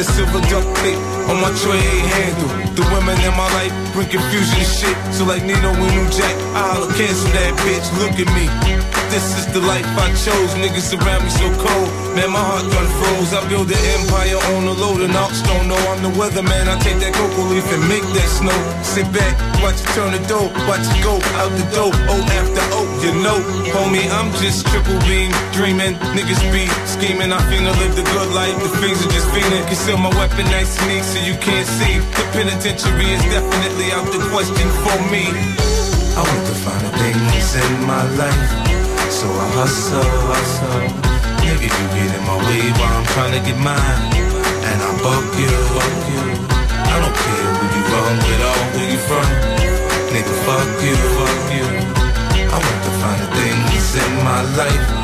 That silver duct tape on my tray handle. The women in my life bring confusion and shit. So like Nino and New Jack, I'll cancel that bitch. Look at me. This is the life I chose. Niggas around me so cold. Man, my heart done froze. I build an empire on a load of knocks. Don't know I'm the weatherman. I take that cocoa leaf and make that snow. Sit back, watch it turn the dough. Watch it go out the door. O after O, you know. Homie, I'm just triple beam. Dreaming. Niggas be scheming. I finna live the good life. The fiends are just fiending. Conceal my weapon nice and neat so you can't see. The penitentiary is definitely out the question for me. I want to find the things in my life. So I hustle, hustle. Nigga, you get in my way while I'm trying to get mine. And I buck you, fuck you. I don't care who you wrong with or where you from. Nigga, fuck you, fuck you. I want to find the things in my life.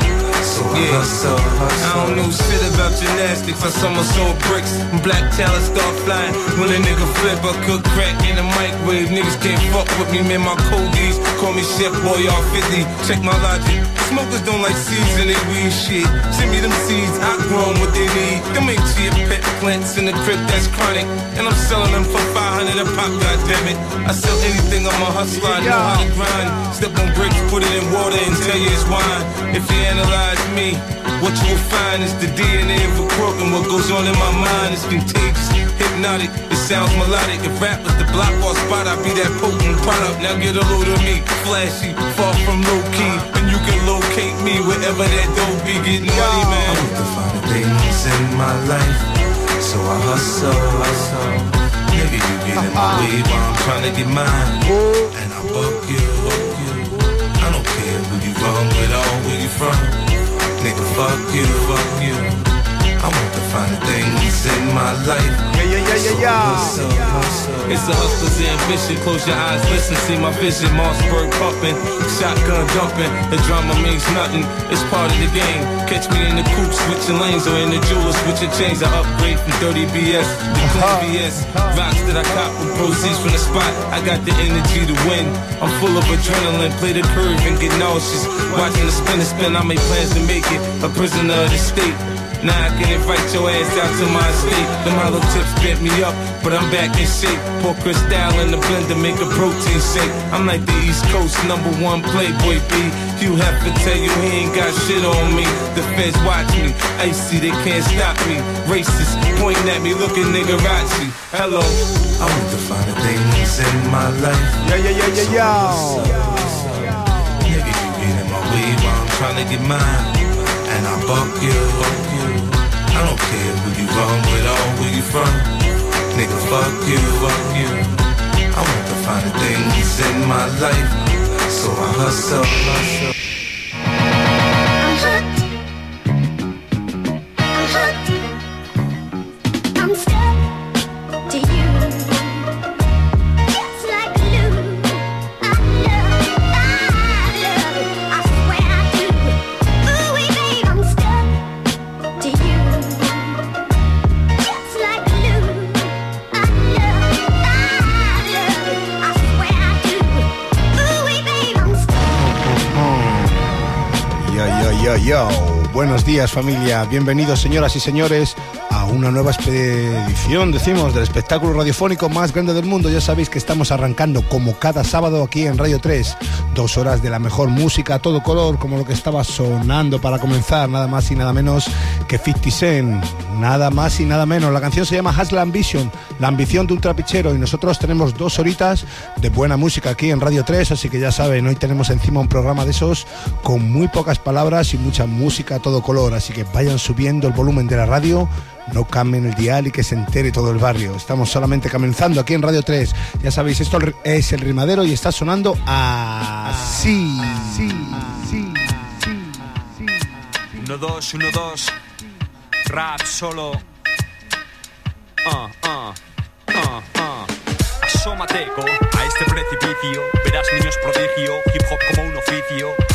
So I hustle, hustle. I don't know shit about gymnastics. I somersault bricks. When black talent start flying. When a nigga flip, I cook crack in the microwave. Niggas can't fuck with me, man. My coldies call me Chef Boy, y'all 50. Check my logic. Smokers don't like seeds in they weed shit. Send me them seeds, I grow 'em what they need. Them ain't cheap pet plants in the crib that's chronic. And I'm selling them for 500 a pop, goddammit. I sell anything, I'm a hustler, I know how to grind. Step on bricks, put it in water and tell you it's wine. If you analyze me, what you will find is the DNA of a crook and what goes on in my mind is contagious, hypnotic, it sounds melodic. If rap was the block or spot, I'd be that potent product. Now get a load of me, flashy, far from low key, and you can locate me wherever that dope be getting money, man. I want to find the things in my life, so I hustle, hustle. Nigga, you get in my way while I'm trying to get mine, and I buck you. I don't care who you wrong with or where you from. Nigga, fuck you, fuck you. I find the things in my life. Yeah, yeah, yeah, yeah, yeah. Hustle, hustle. It's a hustler's ambition. Close your eyes, listen, see my vision. Mossberg pumping, shotgun dumping. The drama means nothing. It's part of the game. Catch me in the coupe, switching lanes, or in the jeweler, switching chains. I upgrade from 30 BS to clean uh-huh. BS. Rocks that I cop with proceeds from the spot. I got the energy to win. I'm full of adrenaline. Play the curve and get nauseous. Watching the spin and spin, I make plans to make it a prisoner of the state. Now I can invite your ass out to my estate. The hollow tips bent me up, but I'm back in shape. Pour crystal in the blender, make a protein shake. I'm like the East Coast number one playboy B. Hugh Hefner tell you he ain't got shit on me. The feds watch me, icy, they can't stop me. Racist, pointing at me, looking nigga Rachi. Hello. I want to find the things in my life. Yeah, yeah, yeah, yeah, yeah. Nigga, you get in my way while I'm trying to get mine. And I buck you. I don't care who you wrong with or where you from. Nigga, fuck you, fuck you. I want to find the things in my life. So I hustle, hustle. Buenos días familia, bienvenidos señoras y señores una nueva expedición, decimos, del espectáculo radiofónico más grande del mundo. Ya sabéis que estamos arrancando como cada sábado aquí en Radio 3, dos horas de la mejor música a todo color, como lo que estaba sonando para comenzar, nada más y nada menos que 50 Cent, nada más y nada menos. La canción se llama Has la Ambition, la ambición de un trapichero, y nosotros tenemos dos horitas de buena música aquí en Radio 3, así que ya saben, hoy tenemos encima un programa de esos con muy pocas palabras y mucha música a todo color, así que vayan subiendo el volumen de la radio no cambien el dial y que se entere todo el barrio. Estamos solamente comenzando aquí en Radio 3. Ya sabéis, esto es el rimadero y está sonando así. Sí, sí, sí, sí. Uno, dos, uno, dos. Rap solo. Ah, ah, ah. Asómate a este precipicio. Verás niños prodigio, hip hop como un oficio.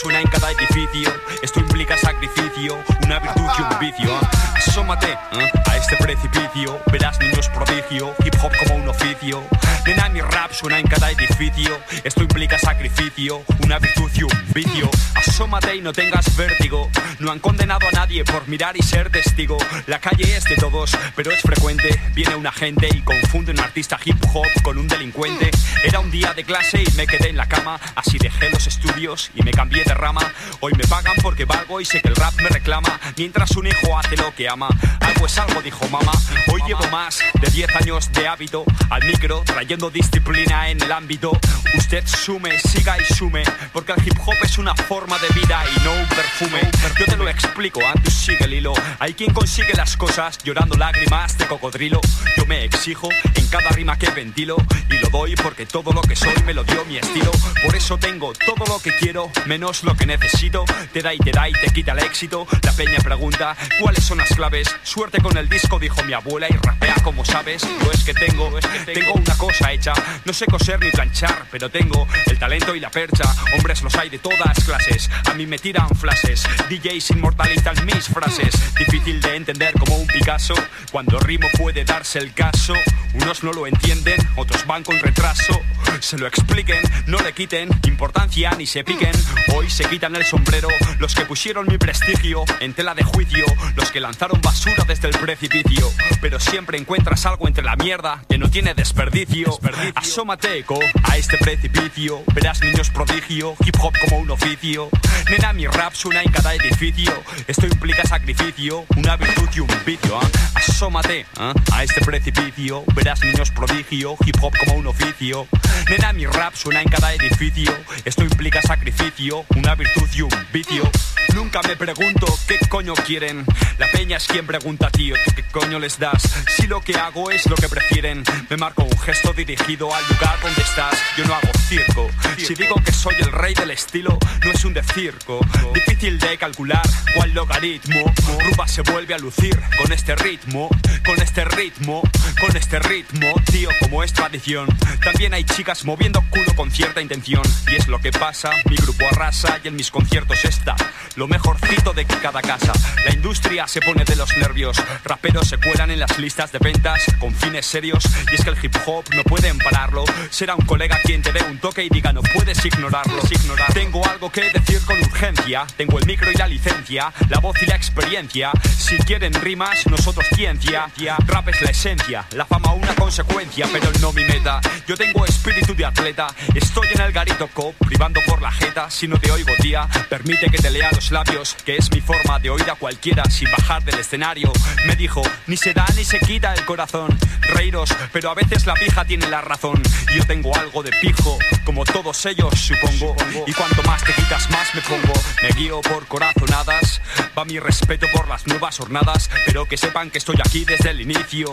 Suena en cada edificio. Esto implica sacrificio, una virtud y un vicio. Asómate ¿eh? a este precipicio. Verás niños prodigio, hip hop como un oficio. Nena, mi rap suena en cada edificio. Esto implica sacrificio, una virtud y un vicio. Asómate y no tengas vértigo. No han condenado a nadie por mirar y ser testigo. La calle es de todos, pero es frecuente. Viene un agente y confunde un artista hip hop con un delincuente. Era un día de clase y me quedé en la cama. Así dejé los estudios y me cambié rama. Hoy me pagan porque valgo y sé que el rap me reclama. Mientras un hijo hace lo que ama. Algo es algo, dijo mamá. Hoy llevo más de 10 años de hábito al micro, trayendo disciplina en el ámbito. Usted sume, siga y sume, porque el hip hop es una forma de vida y no un perfume. Yo te lo explico, antes sigue el hilo. Hay quien consigue las cosas llorando lágrimas de cocodrilo. Yo me exijo en cada rima que ventilo y lo doy porque todo lo que soy me lo dio mi estilo. Por eso tengo todo lo que quiero, menos lo que necesito. Te da y te da y te quita el éxito. La peña pregunta cuáles son las claves. Suerte con el disco, dijo mi abuela, y rapea como sabes. No es que tengo, tengo una cosa hecha. No sé coser ni planchar, pero tengo el talento y la percha. Hombres los hay de todas clases. A mí me tiran flashes. DJs inmortalizan mis frases. Difícil de entender como un Picasso. Cuando rimo puede darse el caso. Unos no lo entienden, otros van con retraso. Se lo expliquen, no le quiten importancia ni se piquen. Hoy se quitan el sombrero los que pusieron mi prestigio en tela de juicio, los que lanzaron basura desde el precipicio. Pero siempre encuentras algo entre la mierda que no tiene desperdicio. Asómate eco a este precipicio, verás niños prodigio, hip hop como un oficio. Nena, mi rap suena en cada edificio. Esto implica sacrificio, una virtud y un vicio. ¿eh? Asómate ¿eh? a este precipicio, verás niños prodigio, hip hop como un oficio. Nena, mi rap suena en cada edificio. Esto implica sacrificio, una virtud y un vicio. Nunca me pregunto qué coño quieren. La peña es quien pregunta, tío, ¿tú qué coño les das? Si lo que hago es lo que prefieren, me marco un gesto dirigido al lugar donde estás. Yo no hago circo. Si digo que soy el rey del estilo, no es un de circo. Difícil de calcular cuál logaritmo. Ruba se vuelve a lucir con este ritmo, con este ritmo, con este ritmo, tío, como es tradición. También hay chicas moviendo culo con cierta intención. Y es lo que pasa, mi grupo arrasa y en mis conciertos está lo mejorcito de cada casa. La industria se pone de los nervios, raperos se cuelan en las listas de ventas con fines serios. Y es que el hip hop no pueden pararlo. Será un colega quien te dé un toque y diga no puedes ignorarlo. Ignorar. Tengo algo que decir con urgencia. Tengo el micro y la licencia, la voz y la experiencia. Si quieren rimas, nosotros ciencia. Rap es la esencia, la fama una consecuencia, pero no mi meta. Yo tengo espíritu de atleta, estoy en el garito cop, privando por la jeta. Si no te oigo, tía, permite que te lea los labios, que es mi forma de oír a cualquiera sin bajar del escenario. Me dijo, ni se da ni se quita el corazón. Reíros, pero a veces la pija tiene la razón. Yo tengo algo de pijo, como todos ellos, supongo. Y cuanto más te quitas, más me pongo. Me guío por corazonadas, va mi respeto por las nuevas jornadas, pero que sepan que estoy aquí desde el inicio.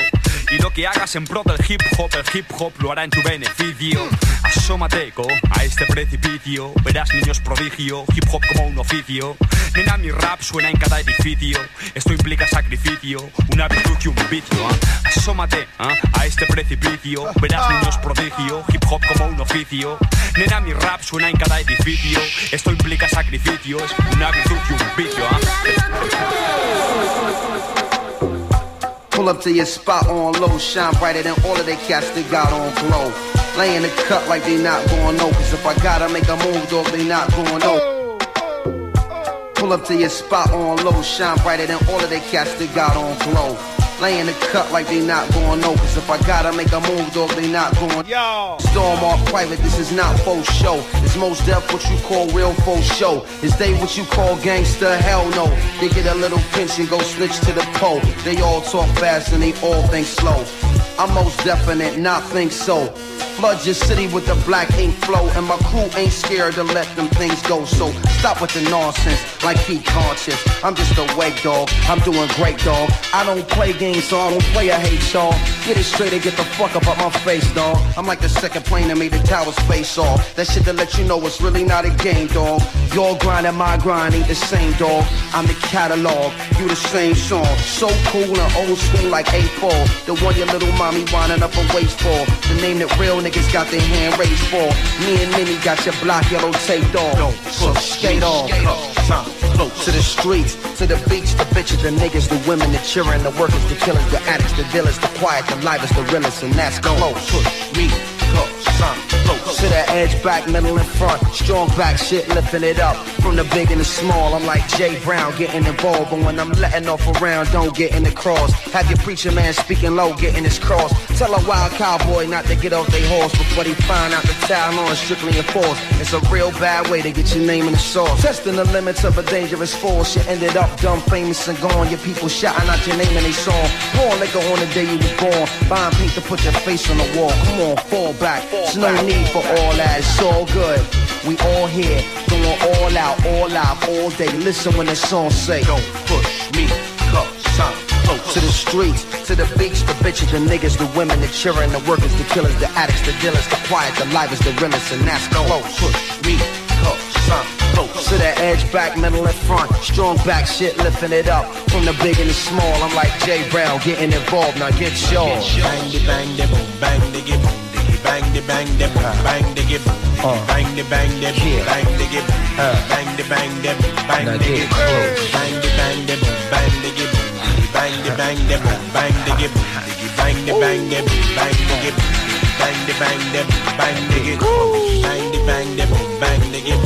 Y lo que hagas en pro del hip hop, el hip hop lo hará en tu beneficio. Asómate, co, a este precipicio, verás niños prodigio, hip hop como un oficio. Nena, mi rap suena en cada edificio. Esto implica sacrificio, una virtud y un vicio. ¿ah? Asómate ¿ah? a este precipicio, verás niños prodigio, hip hop como un oficio. Nena, mi rap suena en cada edificio. Esto implica sacrificio, es una virtud y un vicio. ¿ah? Pull up to your spot on low, shine brighter than all of the cats that got on glow. Lay in the cut like they not going no, cause if I gotta make a move, dog, they not going no. Pull up to your spot on low, shine brighter than all of the cats that got on glow. Lay in the cut like they not going no, cause if I gotta make a move, dog, they not going. Yo. Storm off private, this is not faux show. It's most deaf what you call real faux show. Is they what you call gangster? Hell no. They get a little pinch and go snitch to the pole. They all talk fast and they all think slow. I'm most definite, not think so. Flood your city with the black ink flow, and my crew ain't scared to let them things go. So stop with the nonsense, like be conscious. I'm just a wake dog, I'm doing great dog. I don't play games, so I don't play a hate y'all. Get it straight and get the fuck up out my face, dog. I'm like the second plane that made the towers face off. That shit to let you know it's really not a game, dog. Your grind and my grind ain't the same, dog. I'm the catalog, you the same song. So cool and old school like A4. The one your little mommy winding up a waist for. The name that real niggas got their hand raised for. Me and Minnie got your block yellow taped off. So skate off. To the streets, to the beach, the bitches, the niggas, the women, the children, the workers, the killers, the addicts, the dealers, the quiet, the livest, the realest, and that's close. Push me close. To the edge, back, middle, and front. Strong back shit, lifting it up. From the big and the small, I'm like Jay Brown, getting involved. But when I'm letting off around, don't get in the cross. Have your preacher man speaking low, getting his cross. Tell a wild cowboy not to get off their horse before they find out the town on strictly enforced. It's a real bad way to get your name in the sauce. Testing the limits of a dangerous force. You ended up dumb, famous, and gone. Your people shouting out your name in they song. Pour liquor on the day you were born. Buying paint to put your face on the wall. Come on, fall back. There's no need for all that. It's all good. We all here, going all out, all out, all day. Listen when the song say, Don't push me, cause I'm close. To the streets, to the beach, the bitches, the niggas, the women, the children, the workers, the killers, the addicts, the dealers, the quiet, the livest, the realest, and that's close. Push me, cause I'm close. To the edge, back, middle, and front. Strong back shit, lifting it up. From the big and the small, I'm like Jay Brown, getting involved. Now get yours. Bang the bang the boom, bang the boom, diggy bang the bang them, bang the gib, bang the bang them, bang the gib, bang the bang them, bang the gib, bang the bang them, bang the gib, bang the bang them, bang the gib, bang the bang them, bang the gib, bang the bang them, bang the gib, bang the bang them, bang the gib,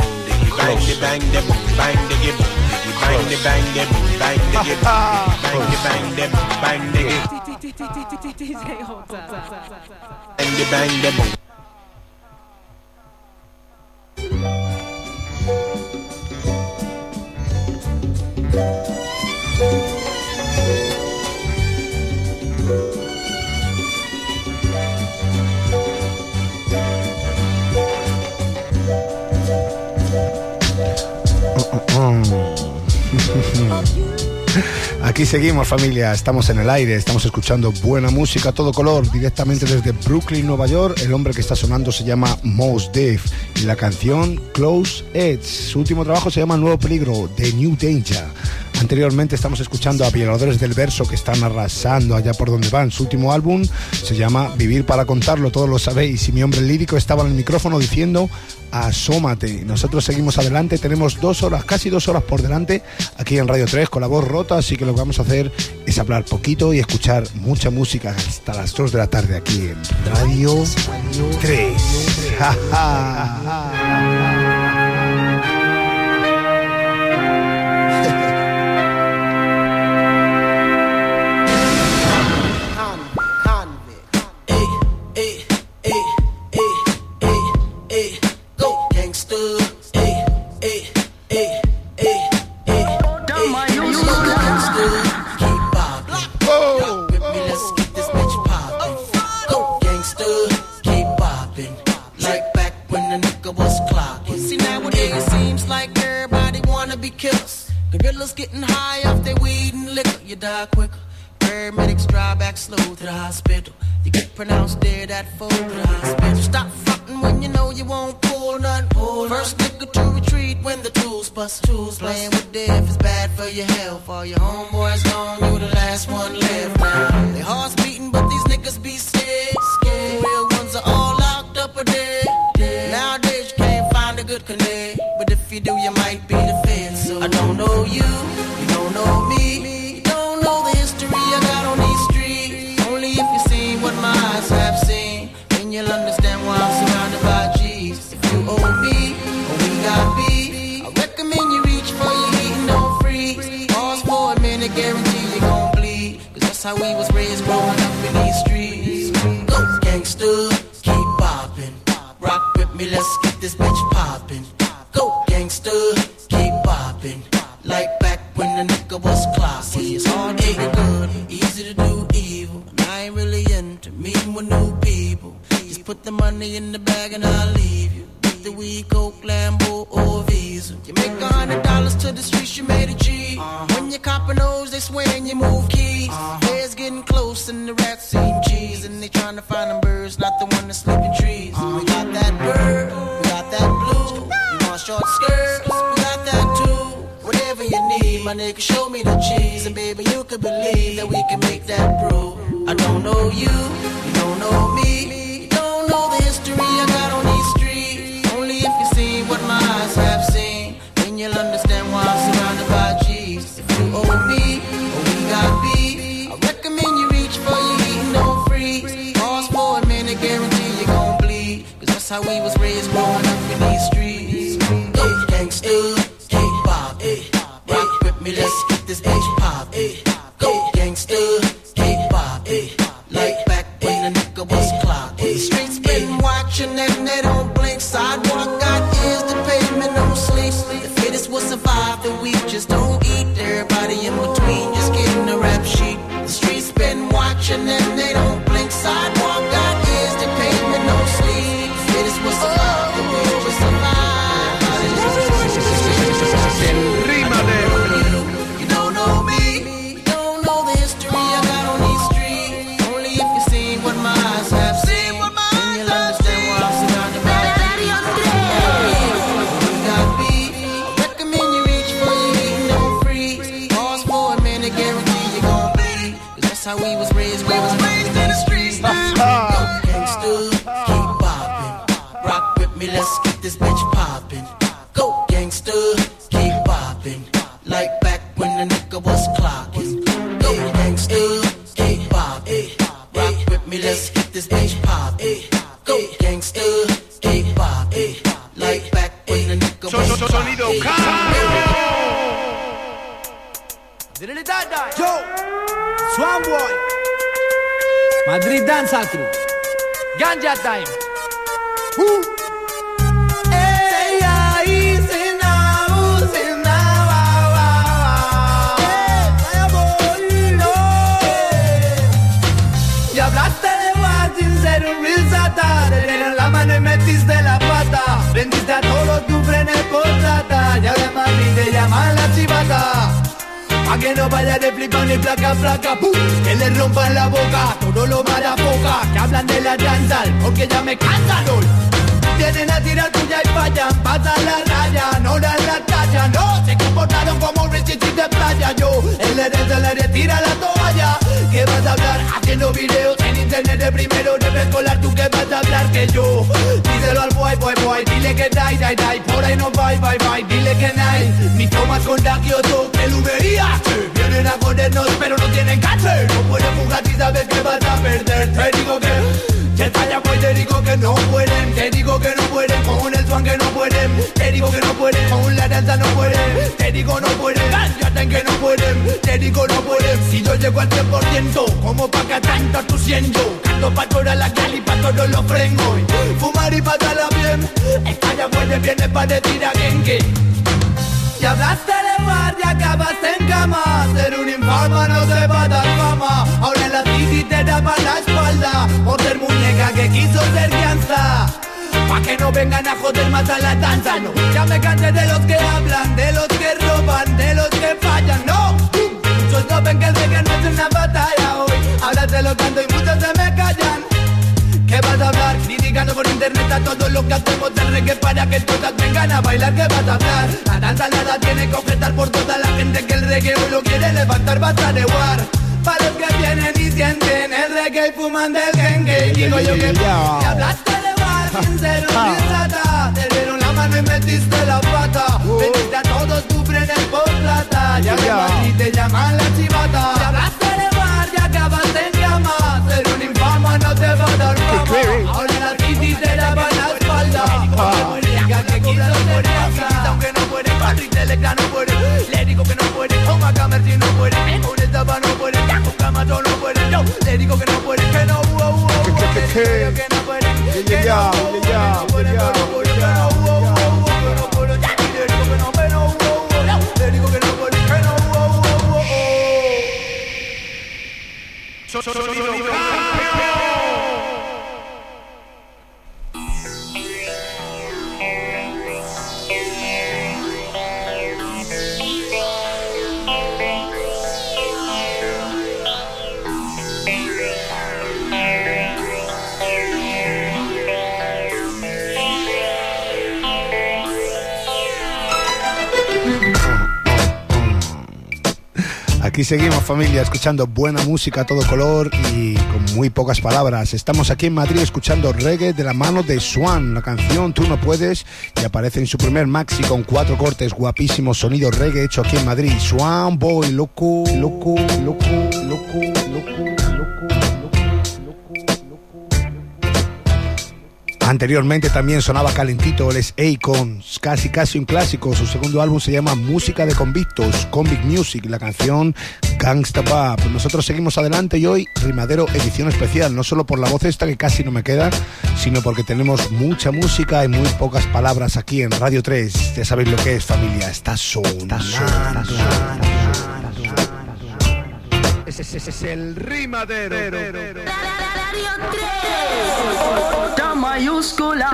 bang the bang them, bang the gib, bang the bang them, bang the gib, bang the bang them, bang the gib. DJ holds. Bang the bang the boom. Aquí seguimos familia, estamos en el aire, estamos escuchando buena música a todo color directamente desde Brooklyn, Nueva York. El hombre que está sonando se llama Mos Def y la canción Close Edge. Su último trabajo se llama Nuevo Peligro, The New Danger. Anteriormente estamos escuchando a Violadores del Verso que están arrasando allá por donde van. Su último álbum se llama Vivir para contarlo, todos lo sabéis. Y mi hombre lírico estaba en el micrófono diciendo asómate. Nosotros seguimos adelante, tenemos dos horas, casi dos horas por delante aquí en Radio 3 con la voz rota, así que lo que vamos a hacer es hablar poquito y escuchar mucha música hasta las 2 de la tarde aquí en Radio 3. Killers. Getting high off their weed and liquor. You die quicker. Paramedics drive back slow to the hospital. You get pronounced dead at four to the hospital. Stop frontin' when you know you won't pull none. First nigga to retreat when the tools bust. Tools playing with death is bad for your health. All your homeboys gone, you the last one left now. Their hearts beating, but these niggas be scared. scared. The real ones are all locked up or dead. Nowadays you can't find a good connect, but if you do, you might how we was raised my nigga, show me the cheese. And baby, you can believe that we can make that brew. I don't know you, you don't know me. El herencia le tira la toalla. ¿Qué vas a hablar? Haciendo videos en internet de primero debes colar tú que vas a hablar que yo. Díselo al boy, boy, boy, dile que die, die, die, por ahí no bye, bye, bye, dile que night. Mi toma es contagioso, pelumería. que Vienen a jodernos pero no tienen cáncer. No puedes jugar si sabes que vas a perder. Te digo que que talla voy, te digo que no pueden, te digo que no pueden, con el swan que no pueden, te digo que no pueden, con la danza no pueden, te digo no pueden, cállate que no pueden, te digo no pueden, si yo llego al 100%, como pa' que tanto tú siendo, canto pa' toda la cal y pa' todos los frenos, fumar y pasarla bien, esta ya puede viene pa' decir a que y hablaste de bar y acabaste en cama. Ser un informa no se va a dar fama. Ahora en la city te daban la espalda Por ser muñeca que quiso ser gangsta Pa' que no vengan a joder más a la danza, no. Ya me cansé de los que hablan, de los que roban, de los que fallan, no. Muchos saben que el reggae no es una batalla hoy. Ahora te lo canto y muchos se me callan. ¿Qué vas a hablar? Criticando por internet a todo lo que hacemos del reggae para que todas vengan a bailar. ¿Qué vas a hablar? La danza nada tiene que objetar por toda la gente que el reggae hoy lo quiere levantar. Vas a war Para los que vienen y sienten el reggae y fuman del gengue. Digo yo que y hablaste de bar sin ser un risata. Te dieron la mano y metiste la pata. Vendiste a todos tu frenes por plata. Ya vas y te llaman la chivata. Hablaste no te va a dar fama. Ahora la Kitty te daba la espalda. Diga que quiso ser. Aunque no puede, Patrick Telegram no puede. Le digo que no puede, Oma Camersi no puede. Con el tapa no puede, ya con Camacho no Le digo que no puede, que no, uh, uh, uh, que no puede, que no, uh, no puede, que no puede, que no, uh, uh, uh, que no puede, le digo que no, que no, uh, uh, uh, le digo que no puede, que no, uh, uh, uh, uh. Aquí seguimos familia, escuchando buena música a todo color y con muy pocas palabras. Estamos aquí en Madrid escuchando reggae de la mano de Swan, la canción Tú no puedes, y aparece en su primer maxi con cuatro cortes, guapísimo sonido reggae hecho aquí en Madrid. Swan Boy, loco, loco, loco, loco. Anteriormente también sonaba calentito, él es Akon, casi casi un clásico. Su segundo álbum se llama Música de Convictos, Convict Music, la canción Gangsta Bop. Nosotros seguimos adelante y hoy Rimadero edición especial, no solo por la voz esta que casi no me queda, sino porque tenemos mucha música y muy pocas palabras aquí en Radio 3. Ya sabéis lo que es familia, está sonando. Ese es el rimadero. Ota mayúscula.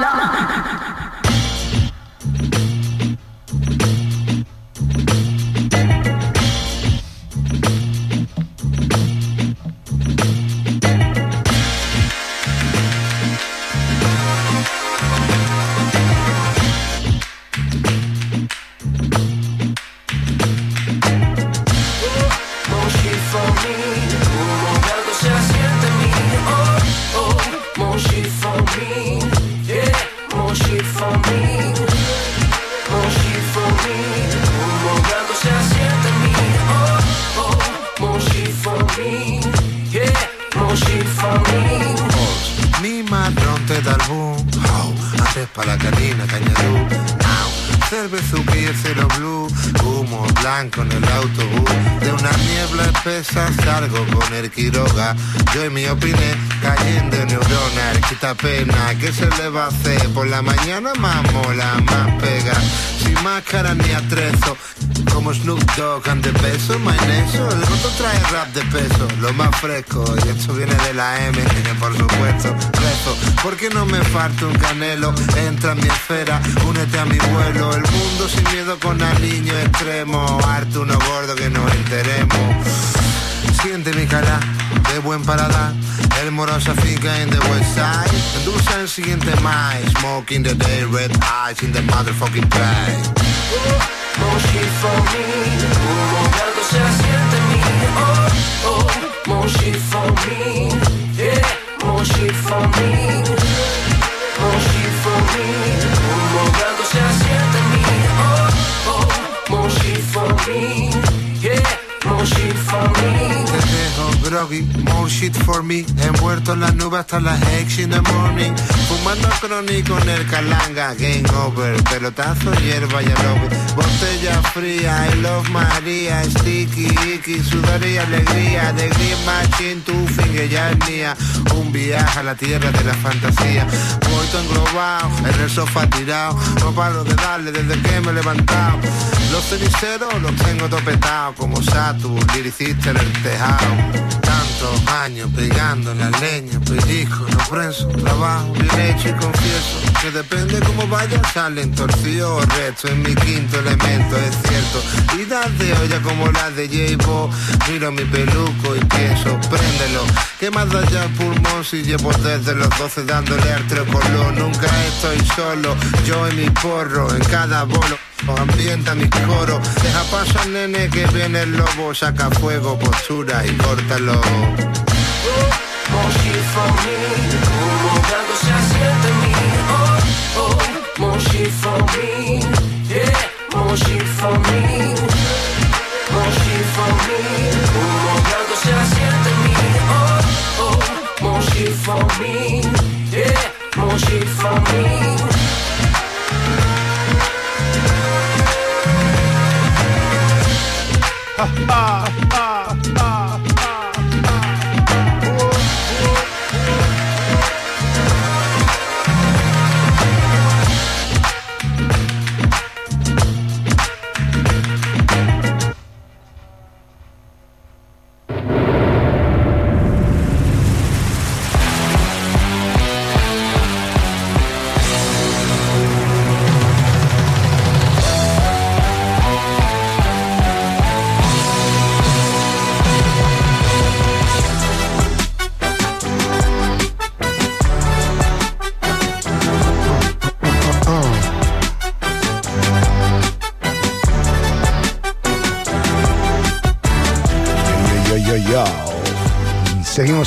Y el cero blue Humo blanco en el autobús. De una niebla espesa salgo con el Quiroga. Yo y mi opiné cayendo en neuronas Quita pena, ¿qué se le va a hacer? Por la mañana más mola, más pega. Sin máscara ni atrezo como Snoop Dogg and the peso, maeneso El roto trae rap de peso, lo más fresco. Y esto viene de la M, por supuesto Rezo, porque no me falta un canelo Entra en mi esfera, únete a mi vuelo. El mundo sin miedo con aliño extremo. Harto uno gordo que nos enteremos. Siente mi cara de buen paladar. El moro se finca en the west side. Endulza el siguiente más Smoking the day, red eyes in the motherfucking place More shit for me, humo blanco se asiente en mí. Oh, oh, more shit for me, yeah, more shit for me. More shit for me, humo blanco se asiente en mí. Oh, oh, more shit for me, yeah, more shit for me. Groggy, more shit for me. Envuelto en las nubes hasta las X in the morning. Fumando crónico en el calanga Game over, pelotazo, hierba y aloe Botella fría, I love María. Sticky, icky, sudor y alegría. De Green Machine, tu finger ya es mía. Un viaje a la tierra de la fantasía. Todo englobado, en el sofá tirado. No paro de darle desde que me he levantado. Los ceniceros los tengo topetados Como Saturn, liricista en el tejado Tantos años pegando en la leña Pellizco, no preso, trabajo bien hecho y confieso Que depende cómo vaya salen torcidos o rectos En mi quinto elemento es cierto Vidas de olla como las de J-Bo Miro mi peluco y pienso, préndelo ¿Qué más da ya el pulmón si llevo desde los 12 dándole al tricolor? Nunca estoy solo, yo y mi porro en cada bolo Ambienta mi coro, deja paso al nene que viene el lobo, saca fuego, postura y córtalo. Oh, oh, shit for me, yeah, more shit for me. More shit for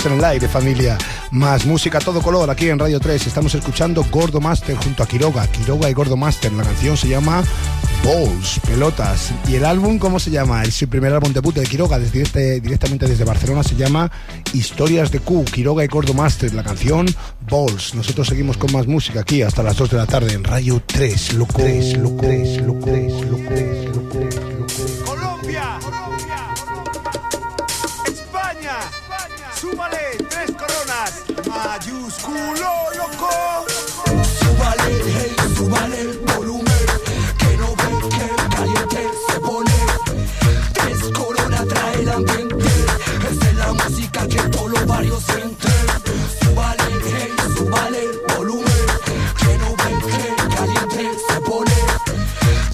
estamos en el aire, familia. Más música a todo color aquí en Radio 3. Estamos escuchando Gordo Master junto a Quiroga. Quiroga y Gordo Master. La canción se llama Balls, pelotas. ¿Y el álbum cómo se llama? Es su primer álbum debut de Quiroga desde este, directamente desde Barcelona. Se llama Historias de Q, Quiroga y Gordo Master. La canción Balls. Nosotros seguimos con más música aquí hasta las 2 de la tarde en Radio 3. Loco, 3, loco, 3, loco, 3, loco, 3, loco, 3, loco 3. Colombia, súbale tres coronas, mayúsculo loco. Súbale, hey, súbale el volumen, que no ve que caliente se pone. Tres coronas trae el ambiente, esa es la música que todos los barrios sienten. Súbale, hey, súbale el volumen, que no ve que caliente se pone.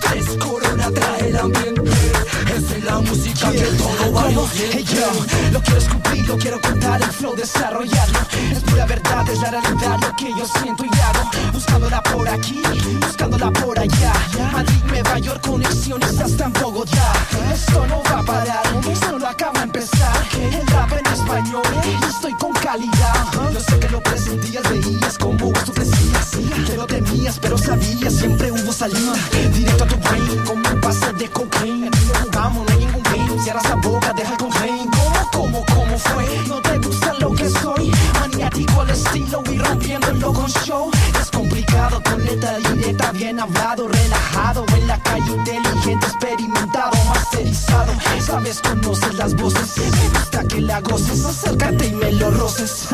Tres coronas trae el ambiente, esa es la música que todos yo, lo quiero escupir, lo quiero contar, el flow desarrollarlo. Es pura verdad, es la realidad, lo que yo siento y hago. Buscándola por aquí, buscándola por allá. Madrid, Nueva York, conexiones hasta en Bogotá. Esto no va a parar, esto no acaba de empezar. El rap en español, y estoy con calidad. Yo sé que lo presentías, veías como esto crecía Que lo temías, pero sabías, siempre hubo salida. Directo a tu brain, como un pase de cocaine No jugamos, no hay ningún game, cierra esa boca, deja el complain ¿Cómo, cómo, cómo fue? ¿No te gusta lo que soy? Maniático al estilo y rompiéndolo con show. Es complicado con letra directa, bien hablado Relajado. En la calle, inteligente, experimentado Masterizado, sabes, conoces las voces. Me que la goces, acércate y me lo roces.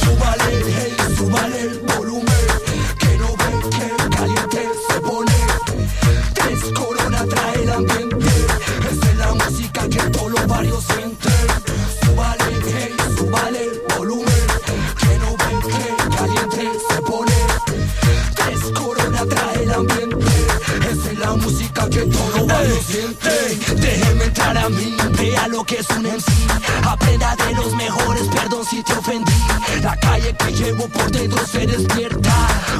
Súbale, hey, súbale el volumen, que los barrios sienten. Déjeme entrar a mí, vea lo que es un MC. Aprenda de los mejores, perdón si te ofendí. La calle que llevo por dentro se despierta.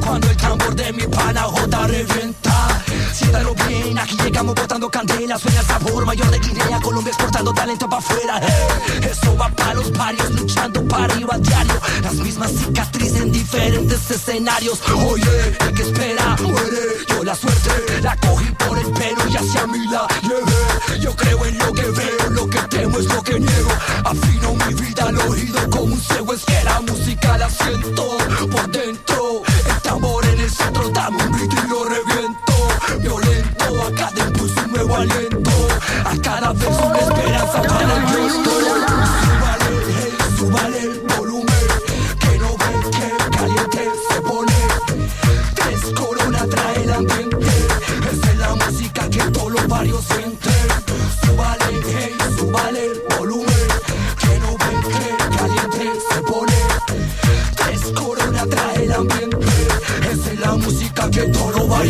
Cuando el tambor de mi pana J revienta. Siéntalo bien, aquí llegamos botando candela. Suena el sabor mayor de Guinea, Colombia exportando talento para afuera. Hey, eso va para los barrios, luchando para arriba diario. Las mismas cicatrices en diferentes escenarios. Oye, el que espera muere. La suerte la cogí por el pelo y hacia mí la llevé. Yo creo en lo que veo, lo que temo es lo que niego. Afino mi vida al oído como un ciego. Es que la música la siento por dentro. El tambor en el centro, dame un beat y lo reviento. Violento, a cada impulso un nuevo aliento. A cada vez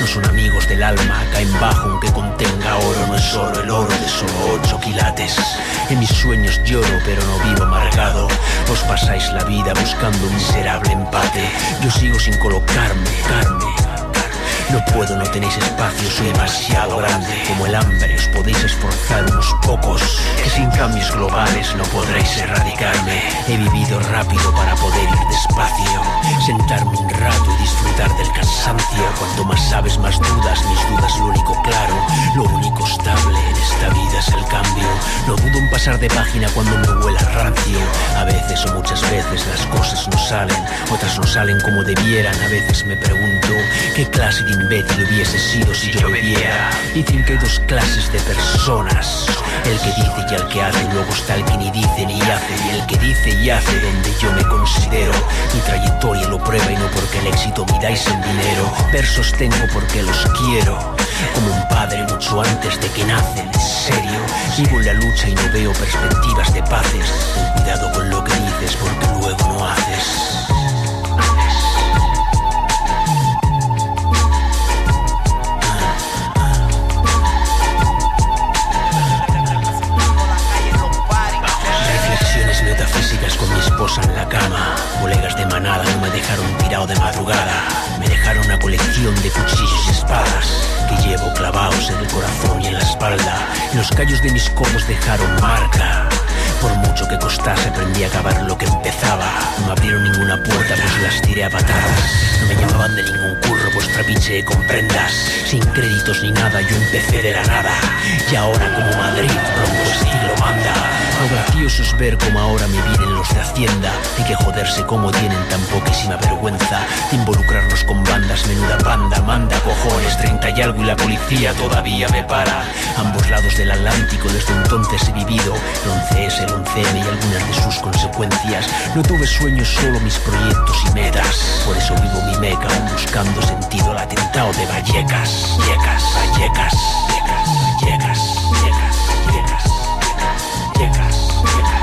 No son amigos del alma, caen bajo aunque contenga oro, no es oro el oro de solo ocho quilates. En mis sueños lloro, pero no vivo amargado. Os pasáis la vida buscando un miserable empate. Yo sigo sin colocarme, carne. No puedo, no tenéis espacio, soy demasiado grande. Como el hambre, os podéis esforzar unos pocos, que sin cambios globales no podréis erradicarme. He vivido rápido para poder ir despacio, sentarme un rato y disfrutar del cansancio. Cuanto más sabes, más dudas, mis dudas lo único claro, lo único estable en esta vida es el cambio. No dudo en pasar de página cuando me huela rancio. A veces o muchas veces las cosas no salen, otras no salen como debieran. A veces me pregunto qué clase de imbécil hubiese sido si yo bebiera. Dicen que hay dos clases de personas. El que dice y el que hace, luego está el que ni dice ni hace. Y el que dice y hace donde yo me considero. Mi trayectoria lo prueba y no porque el éxito midáis en dinero. Versos tengo porque los quiero. Como un padre mucho antes de que nacen, en serio. Vivo en la lucha y no veo perspectivas de paces. Cuidado con lo que dices porque luego no haces. En la cama. Colegas de manada no me dejaron tirado de madrugada. Me dejaron una colección de cuchillos y espadas que llevo clavados en el corazón y en la espalda. Los callos de mis codos dejaron marca. Por mucho que costase aprendí a acabar lo que empezaba. No me abrieron ninguna puerta, pues las tiré a patadas. No me llamaban de ningún curro, pues trapiché con prendas. Sin créditos ni nada, yo empecé de la nada. Y ahora como Madrid, pronto estilo manda. Lo gracioso es ver cómo ahora me vienen los de Hacienda y que joderse como tienen tan poquísima vergüenza de involucrarnos con bandas, menuda banda, manda cojones, 30 y algo y la policía todavía me para. Ambos lados del Atlántico desde entonces he vivido el 11S, el 11M y algunas de sus consecuencias. No tuve sueños, solo mis proyectos y metas. Por eso vivo mi meca, buscando sentido al atentado de Vallecas, Vallecas, Vallecas, Vallecas, Vallecas, Vallecas. Vallecas, Vallecas,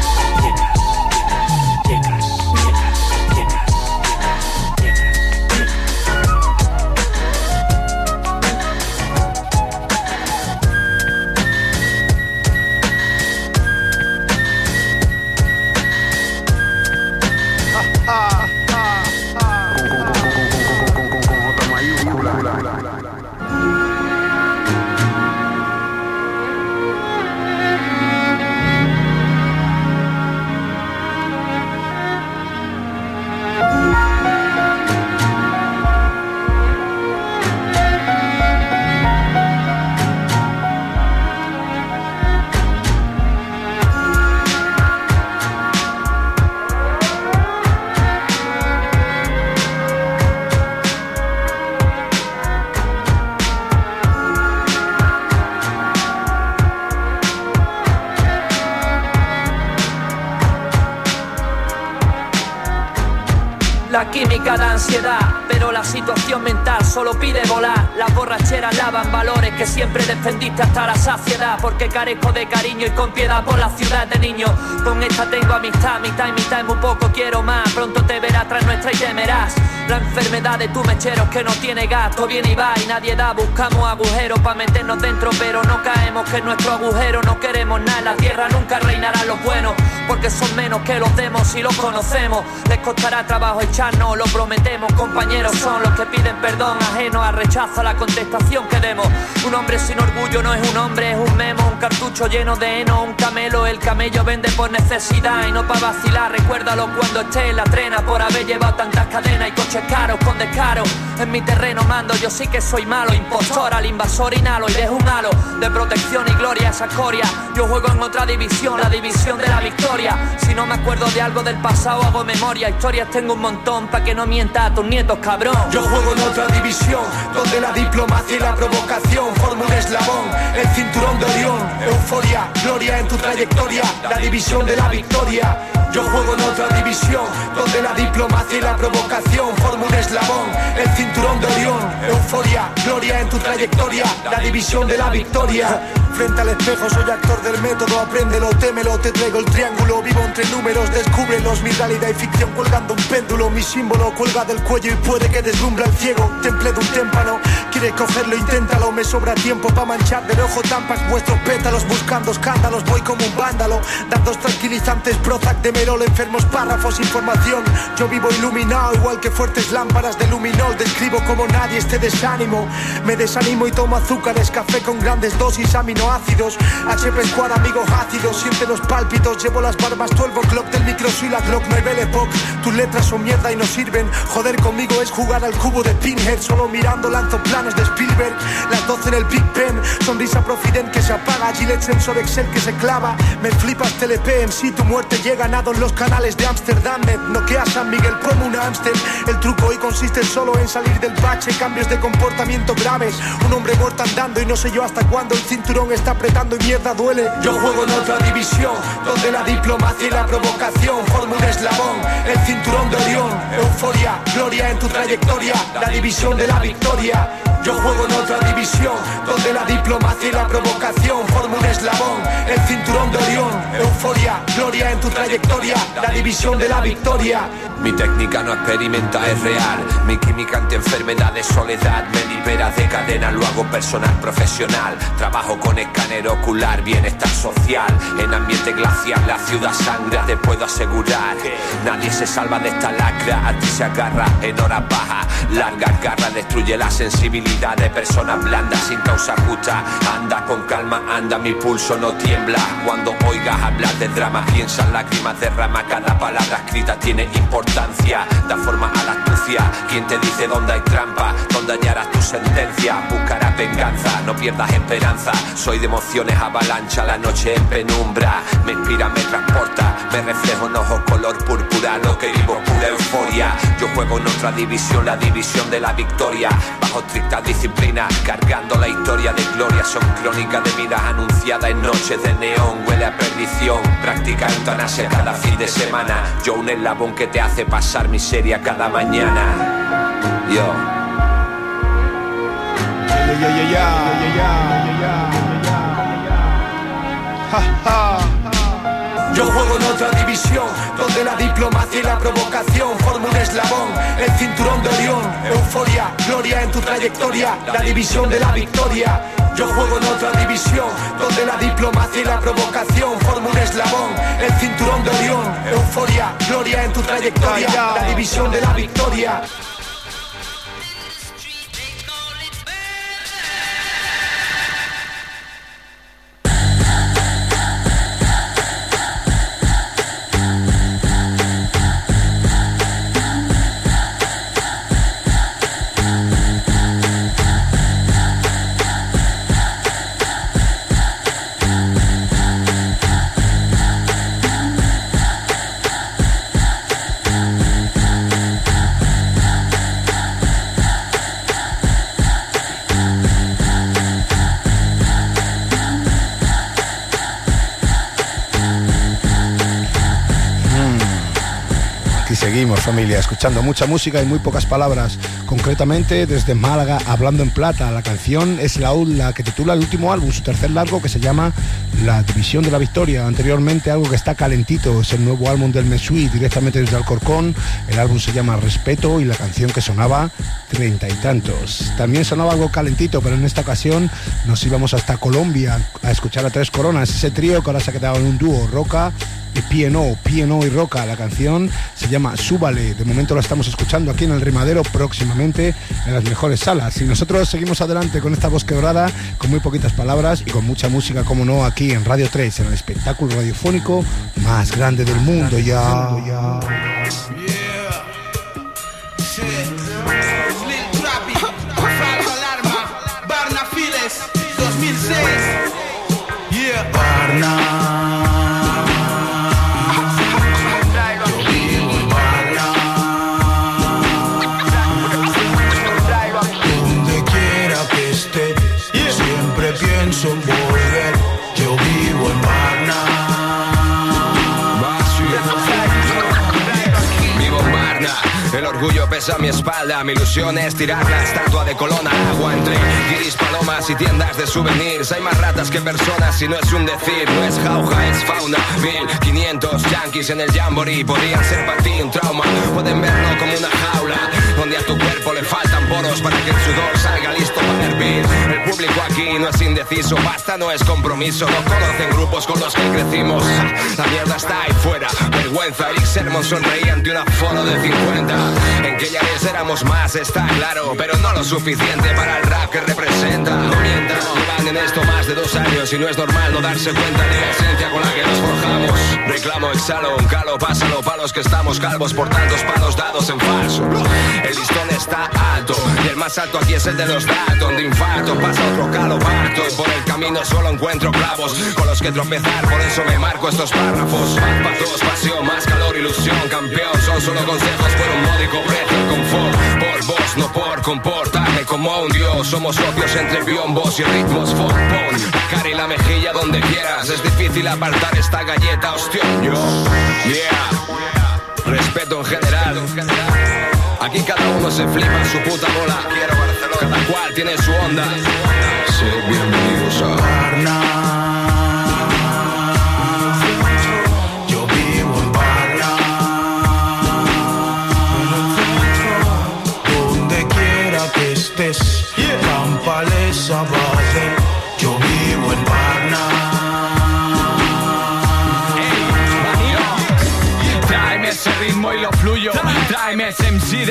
que siempre defendiste hasta la saciedad. Porque carezco de cariño y con piedad por la ciudad de niño. Con esta tengo amistad, mitad y mitad es muy poco, quiero más. Pronto te verás tras nuestra y temerás. La enfermedad de tu mechero que no tiene gasto, viene y va y nadie da. Buscamos agujeros para meternos dentro, pero no caemos que nuestro agujero no queremos nada. La tierra nunca reinarán los buenos, porque son menos que los demos si los conocemos. Les costará trabajo echarnos, lo prometemos. Compañeros son los que piden perdón ajeno a rechazo a la contestación que demos. Un hombre sin orgullo no es un hombre, es un memo, un cartucho lleno de heno, un camelo. El camello vende por necesidad y no para vacilar. Recuérdalo cuando esté en la trena por haber llevado tantas cadenas y coches caros con descaro. En mi terreno mando, yo sí que soy malo, impostor al invasor inhalo y dejo un halo de protección y gloria esa escoria. Yo juego en otra división, la división de la victoria. Si no me acuerdo de algo del pasado, hago memoria. Historias tengo un montón, pa' que no mienta a tus nietos, cabrón. Yo juego en otra división, donde la diplomacia y la provocación forman un eslabón, el cinturón de Orión, euforia gloria en tu trayectoria, la división de la victoria. Yo juego en otra división, donde la diplomacia y la provocación forman un eslabón, el cinturón de Orión. Euforia, gloria en tu trayectoria, la división de la victoria. Frente al espejo soy actor del método, apréndelo, témelo, te traigo el triángulo, vivo entre números, descúbrelos, mi realidad y ficción colgando un péndulo, mi símbolo cuelga del cuello y puede que deslumbra el ciego, temple de un témpano, quieres cogerlo, inténtalo, me sobra tiempo para manchar de ojo tampas vuestros pétalos, buscando escándalos, voy como un vándalo, dando tranquilizantes, Prozac de Merol, enfermos, párrafos, información, yo vivo iluminado, igual que fuertes lámparas de luminol, describo como nadie este desánimo, me desanimo y tomo azúcares, café con grandes dosis, aminoácidos, HP Squad, amigos ácidos, siente los pálpitos, llevo las barbas, 12 clock del micro, soy la clock, no hay Belle tus letras son mierda y no sirven, joder conmigo es jugar al cubo de Pinhead, solo mirando lanzo planos de Spielberg, las 12 en el Big Ben, sonrisa profident que se apaga, Gillette sensor Excel que se clava, me flipas TLP, sí tu muerte llega ganado en los canales de Amsterdam, noquea San Miguel como un Amstel, el truco hoy consiste solo en salir del bache, cambios de comportamiento graves, un hombre muerto andando y no sé yo hasta cuándo. El cinturón está apretando y mierda duele, yo juego en otra división, donde la diplomacia y la provocación forman un eslabón, el cinturón de Orión, euforia, gloria en tu trayectoria, la división de la victoria. Yo juego en otra división, donde la diplomacia y la provocación forman un eslabón, el cinturón de Orión, euforia, gloria en tu trayectoria, la división de la victoria. Mi técnica no experimenta, es real. Mi química ante enfermedad de soledad me libera de cadena, lo hago personal, profesional. Trabajo con escáner ocular, bienestar social. En ambiente glacial la ciudad sangra, te puedo asegurar. Nadie se salva de esta lacra, a ti se agarra en hora baja. Larga garra destruye la sensibilidad de personas blandas sin causa justa. Anda con calma, anda, mi pulso no tiembla. Cuando oigas hablar de drama, piensa en lágrimas, derrama. Cada palabra escrita tiene importancia da forma a la astucia. Quien te dice dónde hay trampa, dónde hallarás tu sentencia, buscarás venganza, no pierdas esperanza. De emociones avalancha, la noche en penumbra, me inspira, me transporta, me reflejo en ojos color púrpura, lo que vivo pura euforia. Yo juego en otra división, la división de la victoria, bajo estricta disciplina, cargando la historia de gloria. Son crónicas de vidas anunciadas en noches de neón, huele a perdición, práctica eutanasia cada fin de semana. Yo un eslabón que te hace pasar miseria cada mañana. Yo. Yo juego en otra división, donde la diplomacia y la provocación forman un eslabón, el cinturón de Orión, euforia, gloria en tu trayectoria, la división de la victoria. Yo juego en otra división, donde la diplomacia y la provocación forman un eslabón, el cinturón de Orión, euforia, gloria en tu trayectoria, la división de la victoria. Familia, escuchando mucha música y muy pocas palabras. Concretamente, desde Málaga, Hablando en Plata. La canción es la, la que titula el último álbum, su tercer largo, que se llama La División de la Victoria. Anteriormente, algo que está calentito, es el nuevo álbum del Mesui, directamente desde Alcorcón. El álbum se llama Respeto y la canción que sonaba Treinta y tantos. También sonaba algo calentito, pero en esta ocasión nos íbamos hasta Colombia a escuchar a Tres Coronas, ese trío que ahora se ha quedado en un dúo, Roca y Pieno, Pieno y Roca. La canción se llama De momento la estamos escuchando aquí en el Rimadero, próximamente en las mejores salas. Y nosotros seguimos adelante con esta voz quebrada, con muy poquitas palabras y con mucha música, como no, aquí en Radio 3, en el espectáculo radiofónico más grande del mundo. Ya, orgullo pesa mi espalda, mi ilusión es tirar la estatua de Colón al agua entre guiris, palomas y tiendas de souvenirs. Hay más ratas que personas y no es un decir, no es jauja, es fauna. 1500 yankees en el jamboree podrían ser para ti un trauma. Pueden verlo como una jaula donde a tu cuerpo le faltan poros para que el sudor salga listo para hervir. El público aquí no es indeciso, basta, no es compromiso. No conocen grupos con los que crecimos. La mierda está ahí fuera, vergüenza. Eric Sermon sonreía ante un aforo de 50. En que ya les éramos más, está claro, pero no lo suficiente para el rap que representa. No en esto más de dos años y no es normal no darse cuenta de la esencia con la que nos forjamos. Reclamo, exhalo, un calo, pásalo, palos que estamos calvos por tantos palos dados en falso. El listón está alto y el más alto aquí es el de los datos. De infarto pasa otro calo, parto y por el camino solo encuentro clavos con los que tropezar, por eso me marco estos párrafos. Más pasión, más calor, ilusión, campeón. Son solo consejos por un módico precio, confort. Por vos, no por comportarme como un dios. Somos socios entre biombos y ritmos. Pon la cara la mejilla donde quieras. Es difícil apartar esta galleta, hostión. Yo, yeah. Respeto en general. Aquí cada uno se flipa su puta bola. Cada cual tiene su onda. Sed bienvenidos a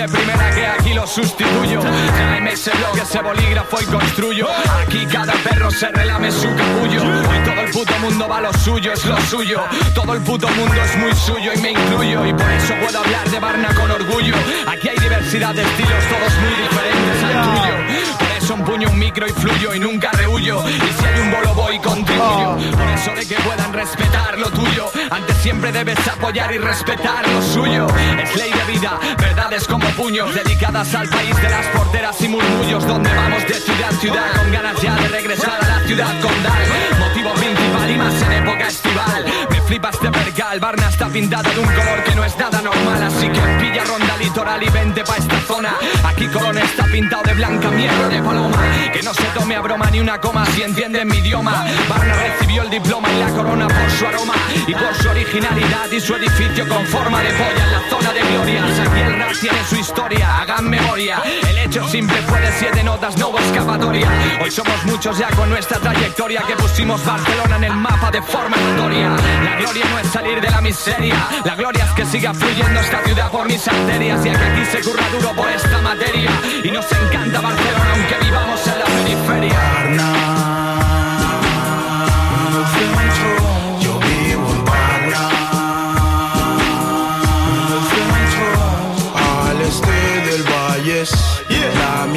de primera que aquí lo sustituyo. Tráeme ese blog, ese bolígrafo y construyo. Aquí cada perro se relame su capullo. Y todo el puto mundo va a lo suyo, es lo suyo. Todo el puto mundo es muy suyo y me incluyo. Y por eso puedo hablar de Barna con orgullo. Aquí hay diversidad de estilos, todos muy diferentes al tuyo. Por eso empuño un micro y fluyo y nunca rehuyo. Y si hay un bolo voy contribuyo. Por eso de que puedan respetar lo tuyo. Antes siempre debes apoyar y respetar lo suyo. Es ley de vida, verdades como puños. Dedicadas al país de las porteras y murmullos. Donde vamos de ciudad a ciudad. Con ganas ya de regresar a la ciudad condal. Motivo principal y más en época estival. Me flipa este percal. Barna está pintada de un color que no es nada normal. Así que pilla ronda litoral y vente pa' esta zona. Aquí Colón está pintado de blanca mierda de paloma. Que no se tome a broma ni una coma si entienden mi idioma. Barna recibió el diploma y la corona por su aroma y por su originalidad y su edificio con forma de polla en la zona de glorias. Aquí el rap tiene su historia, hagan memoria. El hecho simple fue de siete notas, no hubo escapatoria. Hoy somos muchos ya con nuestra trayectoria que pusimos Barcelona en el mapa de forma notoria. La gloria no es salir de la miseria, la gloria es que siga fluyendo esta ciudad por mis arterias. Ya que aquí se curra duro por esta materia y nos encanta Barcelona aunque vivamos en la periferia.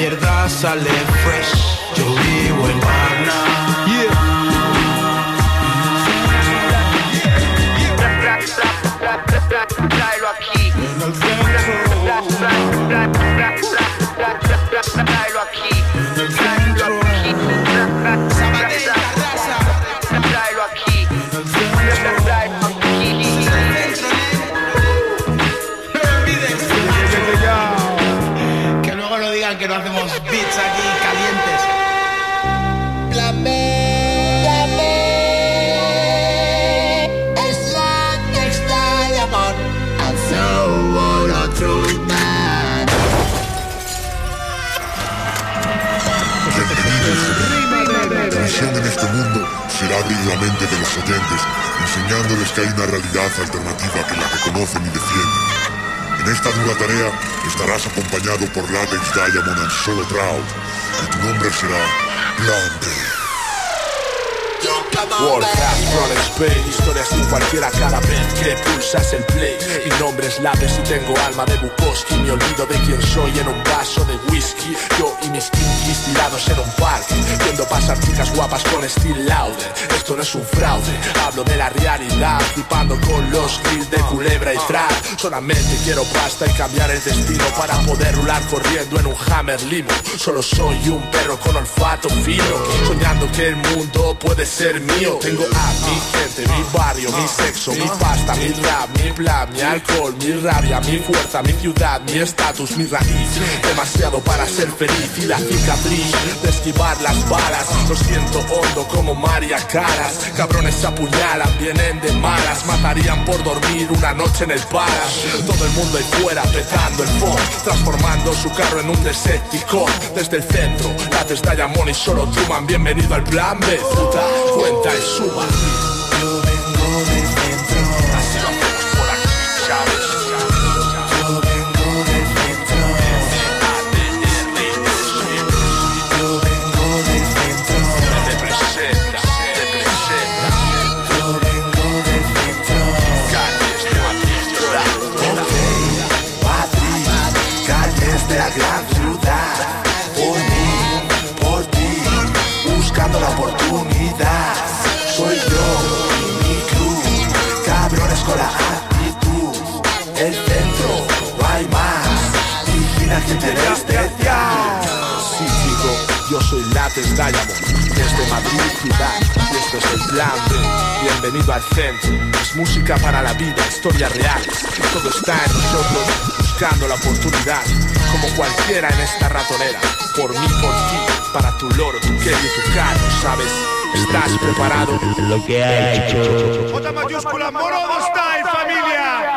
Mierda sale fresh. Será abrir la mente de los oyentes, enseñándoles que hay una realidad alternativa que la reconocen y defienden. En esta dura tarea estarás acompañado por Latex Diamond and Solo Trout, y tu nombre será. Warcraft, Space, historias sin cualquiera cada vez que pulsas el play. Mi nombre es Lápiz y tengo alma de Bukowski. Me olvido de quién soy en un vaso de whisky. Yo y mis kinkies tirados en un parque, viendo pasar chicas guapas con Steel Lauder. Esto no es un fraude, hablo de la realidad, flipando con los grills de culebra y trap. Solamente quiero pasta y cambiar el destino para poder rular corriendo en un Hammer limo. Solo soy un perro con olfato fino, soñando que el mundo puede ser mío. Tengo a mi gente, mi barrio, mi sexo, mi pasta, mi rap, mi bla, mi alcohol, mi rabia, mi fuerza, mi ciudad, mi estatus, mi raíz. Demasiado para ser feliz y la cicatriz de esquivar las balas. Lo siento hondo como María Caras. Cabrones se apuñalan, vienen de malas. Matarían por dormir una noche en el Palace. Todo el mundo ahí fuera petando el phone, transformando su carro en un Decepticon. Desde el centro, la de Diamond y solo Truman. Bienvenido al plan B, puta. Cuenta y suba. Yo De especial. Sí, chico, yo soy Lates Diamond, desde Madrid ciudad, y esto es el plan. Bienvenido al centro, es música para la vida, historias reales. Todo está en nosotros, buscando la oportunidad, como cualquiera en esta ratonera. Por mí, por ti, para tu loro, tu y tu caro, ¿sabes? ¿Estás preparado? Lo que ha hecho. J mayúscula, Morodo Style, familia.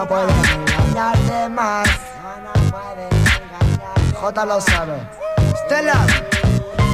No pueden engañarte más. J lo sabe. Stella.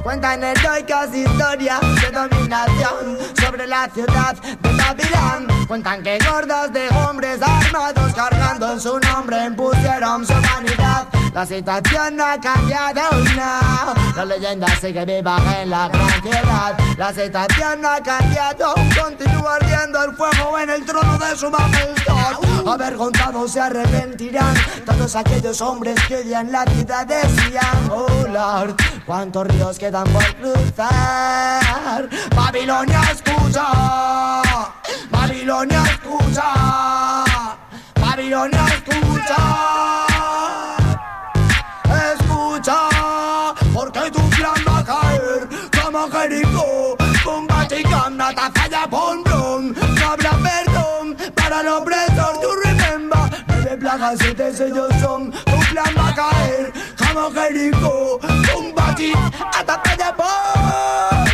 Cuentan heroicas historias de dominación sobre la ciudad de Babilón. Cuentan que gordos de hombres armados cargando en su nombre impusieron su vanidad. La situación no ha cambiado, no. La leyenda sigue viva en la gran ciudad. La situación no ha cambiado, continúa ardiendo el fuego en el trono de su majestad. Avergonzados se arrepentirán todos aquellos hombres que odian la vida decían, oh Lord, cuántos ríos quedan por cruzar. Babilonia escucha, Babilonia escucha, Babilonia escucha. Escucha, porque tu plan va a caer como Jericó. Con Vaticán, nata falla, pom, Siete sellos son. Tu plan va a caer como Jericó. Con Vaticán, nata falla, pom.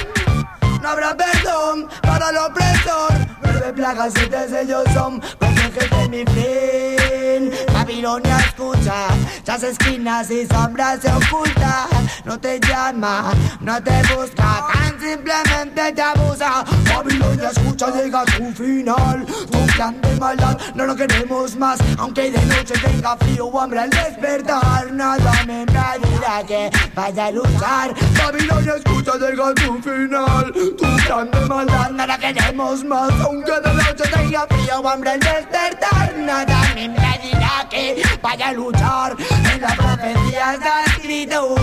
No habrá perdón para el opresor. Nueve plagas, sellos son. Protégete, mi fin. Babilonia escucha, las esquinas y sombras se ocultan. No te llama, no te busca, tan simplemente te abusa. Babilonia escucha, llega a su final. Tu plan de maldad, no lo queremos más. Aunque de noche tenga frío o hambre al despertar, nada me impedirá que vaya a luchar. Babilonia escucha, llega a su final. Tu plan de maldad, nada queremos más. Aunque de noche tenga frío o hambre al despertar, nada me impedirá vaya a luchar. En la profecía está escrito: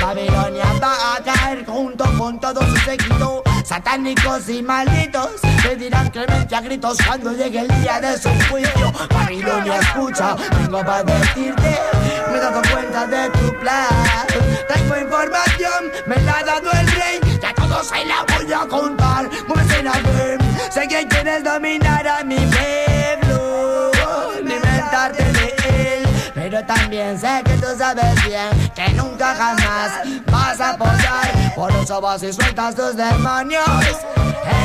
Babilonia va a caer junto con todo su séquito. Satánicos y malditos pedirán clemencia a gritos cuando llegue el día de su juicio. Babilonia escucha, vengo para decirte, me he dado cuenta de tu plan. Tengo información, me la ha dado el rey, ya todos se la voy a contar. Muévese fe, sé que quieres dominar a mi También sé que tú sabes bien que nunca jamás vas a poder. Por eso vas y sueltas tus demonios.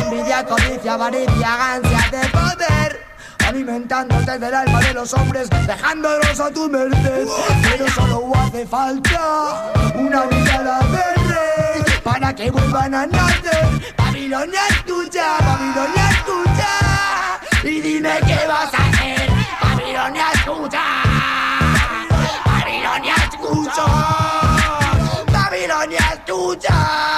Envidia, codicia, avaricia, ansia de poder. Alimentándote del alma de los hombres, dejándolos a tu merced. Pero solo hace falta una mirada verde para que vuelvan a nacer. Babilonia escucha, Babilonia escucha. Y dime qué vas a hacer. Babilonia escucha. Babilonia Babilonia escucha. Porque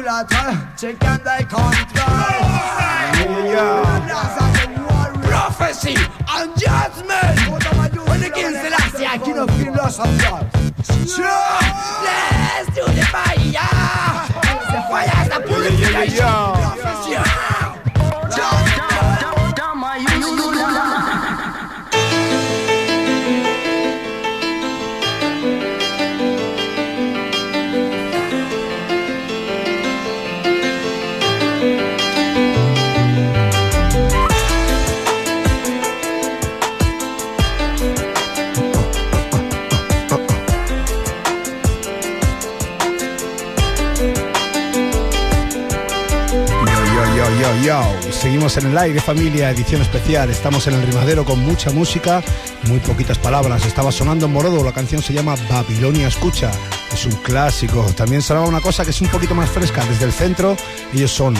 full of her, she can they control. Prophecy and judgment. When the last Selassie, I cannot feel lost of God. Let's do the fire. The fire is the purification. Prophecy. Seguimos en el aire, familia, edición especial. Estamos en el rimadero con mucha música, muy poquitas palabras. Estaba sonando en Morodo, la canción se llama Babilonia Escucha. Es un clásico. También sonaba una cosa que es un poquito más fresca desde el centro. Ellos son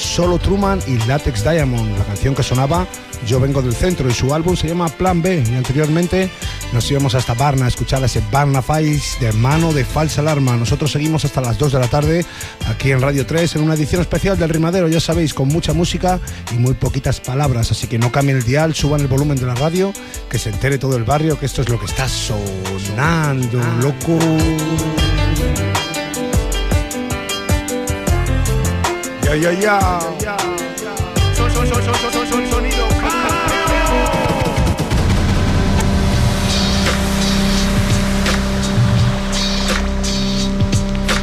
Solo Truman y Latex Diamond. La canción que sonaba Yo vengo del centro y su álbum se llama Plan B. Y anteriormente nos íbamos hasta Barna a escuchar ese Barna Files de mano de falsa alarma. Nosotros seguimos hasta las 2 de la tarde aquí en Radio 3 en una edición especial del Rimadero, ya sabéis, con mucha música y muy poquitas palabras. Así que no cambien el dial, suban el volumen de la radio, que se entere todo el barrio que esto es lo que está sonando, loco.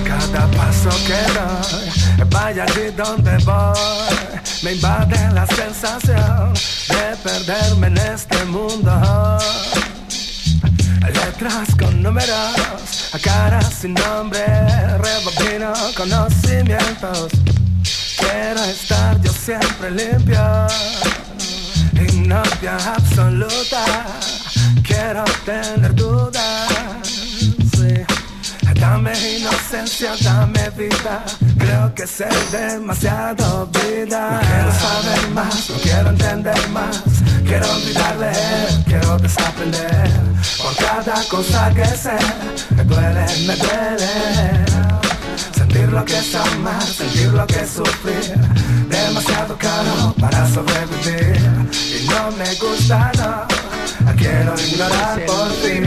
Cada paso que doy, vaya allí donde voy, me invade la sensación de perderme en este mundo. Letras con números, a caras sin nombre, rebobino conocimientos. Quiero estar yo siempre limpio, ignoria absoluta. Quiero tener dudas. Dame inocencia, dame vida. Creo que sé demasiado vida. No quiero saber más, no quiero entender más. Quiero olvidar leer, quiero desaprender. Por cada cosa que sé, me duele, me duele. Sentir lo que es amar, sentir lo que es sufrir. Demasiado caro para sobrevivir. Y no me gusta, no. Quiero ignorar por ti.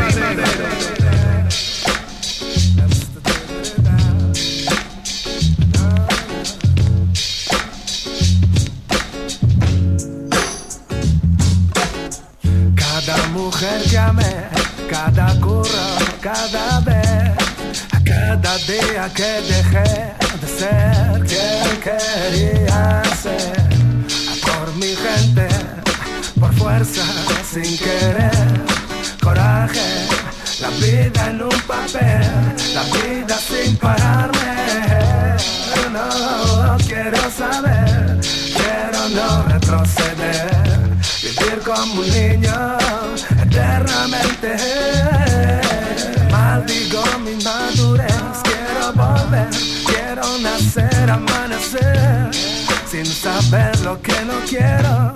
Cada mujer que amé, cada curro, cada vez, cada día que dejé de ser quien quería ser. Por mi gente, por fuerza, sin querer, coraje, la vida en un papel, la vida sin pararme. No quiero saber, quiero no retroceder vivir como un niño eternamente. Sin saber lo que no quiero.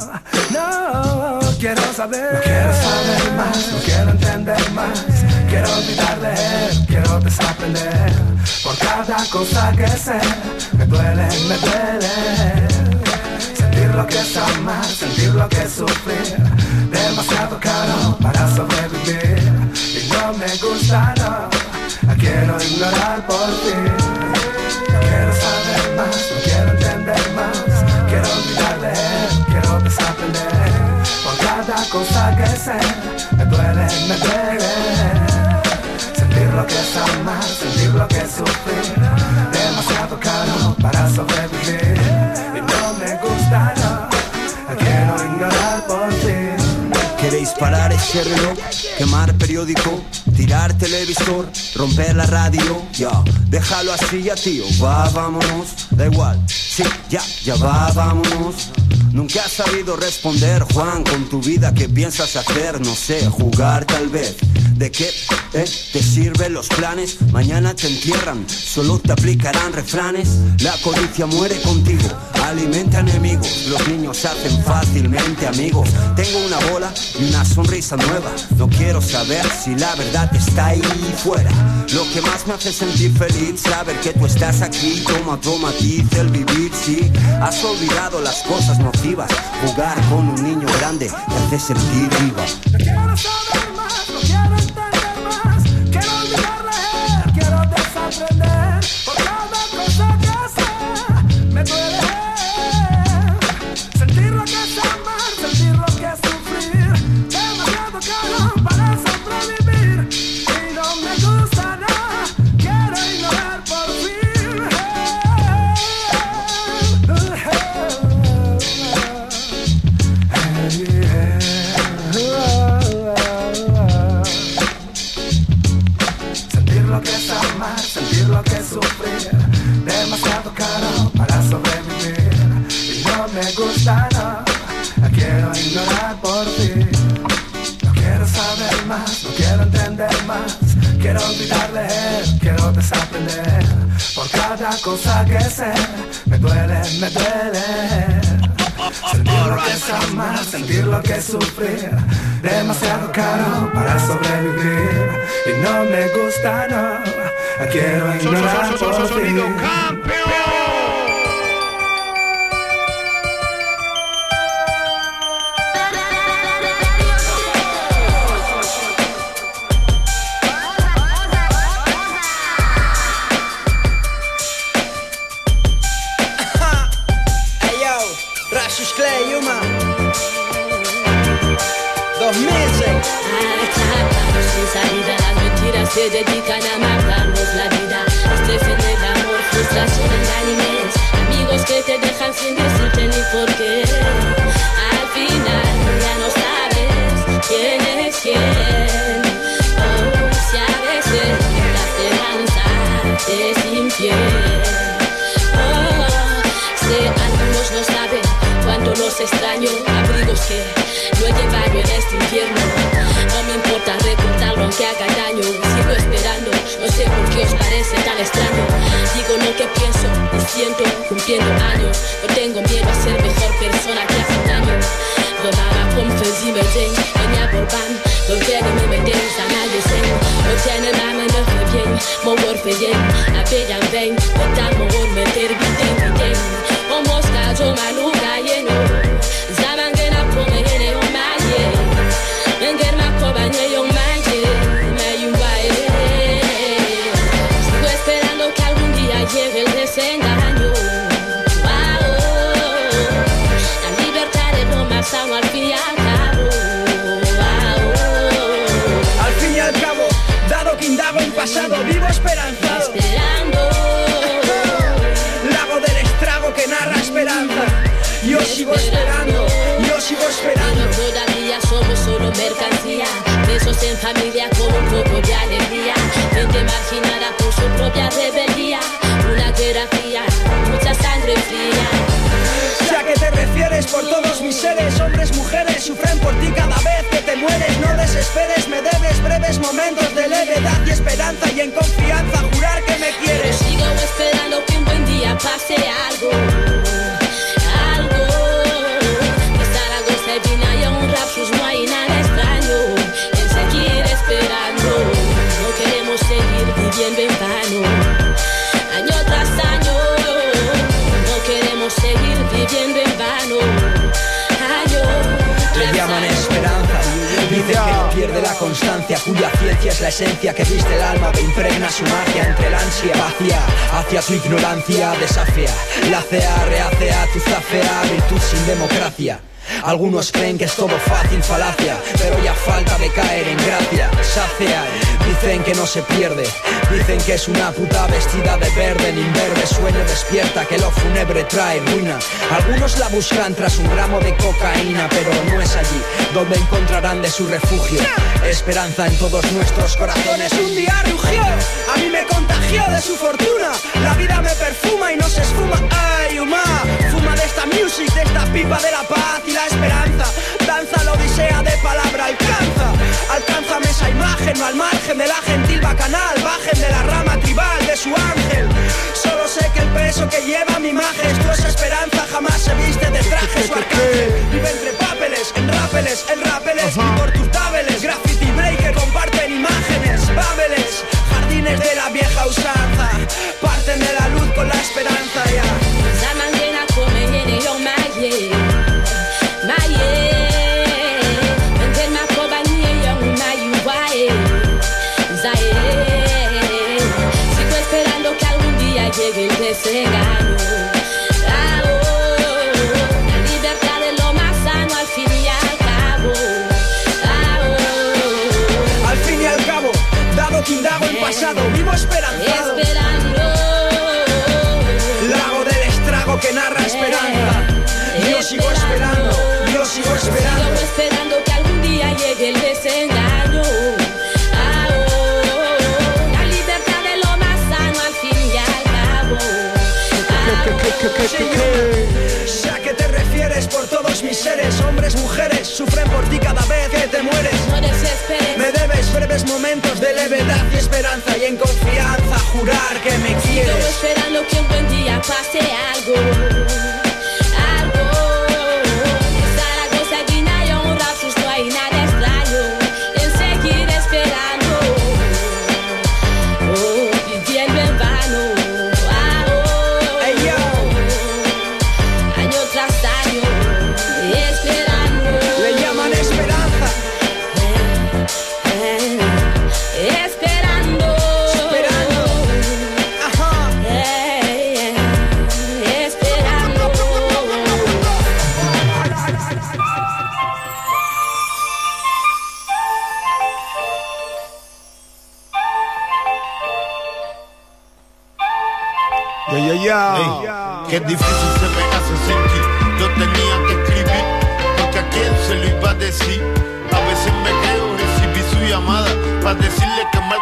No quiero saber, no quiero saber más, no quiero entender más. Quiero olvidar de él, quiero desaprender. Por cada cosa que sé, me duele, me duele sentir lo que es amar, sentir lo que es sufrir. Demasiado caro para sobrevivir. Y no me gusta, no. Quiero ignorar por ti. No quiero saber más, Quiero olvidar de él, quiero desaprender. Por cada cosa que sé, me duele, me duele. Sentir lo que es amar, sentir lo que es sufrir. Demasiado caro para sobrevivir. ¿Queréis parar ese reloj? Quemar periódico, tirar televisor, romper la radio, ya, déjalo así ya tío, va, vámonos, da igual, sí, ya, ya va, vámonos, Nunca has sabido responder, Juan, con tu vida, ¿qué piensas hacer? No sé, jugar tal vez. ¿De qué eh, te sirven los planes? Mañana te entierran, solo te aplicarán refranes. La codicia muere contigo, alimenta enemigos. Los niños se hacen fácilmente amigos. Tengo una bola y una sonrisa nueva. No quiero saber si la verdad está ahí fuera. Lo que más me hace sentir feliz, saber que tú estás aquí. Toma, toma, dice el vivir, sí. Has olvidado las cosas nocivas. Jugar con un niño grande te hace sentir viva. Cosa que sé, me duele, me duele. Sentir lo que es amar, sentir lo que es sufrir. Demasiado caro para sobrevivir. Y no me gusta, no. Quiero ignorar por ti. Aunque haga daño. Sigo esperando, no sé por qué os parece tan extraño. Digo lo que pienso siento, cumpliendo años. No tengo miedo a ser mejor persona que hace un año. Donava com faisy me ding, venia por ban. Lo tiene mi me ding, ça m'a laissé. Lo tiene ma me me fait bien, fait bien. A bella en vain, le tal mon word me termine, termine. O mosca, yo maluga, vivo esperanzado. Esperando. Lago del estrago que narra esperanza. Yo sigo esperando, yo sigo esperando. Pero todavía somos solo mercancía. Besos en familia con un poco de alegría. Gente marginada por su propia rebeldía. Una guerra fría, mucha sangre fría. Que por todos mis seres, hombres, mujeres, sufren por ti cada vez que te mueres. No desesperes, me debes breves momentos de levedad y esperanza y en confianza jurar que me quieres. Sigo esperando que un buen día pase algo. Algo. De Zaragoza y Vina y un hay nada extraño. En seguir esperando. No queremos seguir viviendo en vano. Que pierde la constancia, cuya ciencia es la esencia que viste el alma, que impregna su magia entre el ansia vacía, hacia su ignorancia desafía. La CA reacea tu zafea, virtud sin democracia. Algunos creen que es todo fácil, falacia, pero ya falta de caer en gracia. Sacia, Dicen que no se pierde, dicen que es una puta vestida de verde, el inverde sueño despierta que lo fúnebre trae ruina. Algunos la buscan tras un gramo de cocaína, pero no es allí donde encontrarán de su refugio. Esperanza en todos nuestros corazones. Un día rugió, a mí me contagió de su fortuna. La vida me perfuma y no se esfuma. Ay, huma, fuma de esta music, de esta pipa de la paz y la esperanza. Danza la odisea de palabra alcanza. Alcánzame esa imagen, no al margen de la gentil bacanal, bajen de la rama tribal de su ángel. Solo sé que el peso que lleva mi imagen es tu esperanza, jamás se viste de traje su arcángel. Vive entre papeles, en rápeles, en rápeles y por tus vende ese gano. Ah, oh, libertad es lo más sano al fin y al cabo. Ah, oh, Al fin y al cabo, dado que indago el pasado, eh, vivo esperanzado. Esperando. Lago del estrago que narra esperanza. Yo sigo esperando, yo sigo esperando. sé a qué te refieres por todos mis seres, hombres, mujeres, sufren por ti cada vez que te mueres. Me debes breves momentos de levedad y esperanza y en confianza jurar que me quieres. Sigo esperando que un buen día pase algo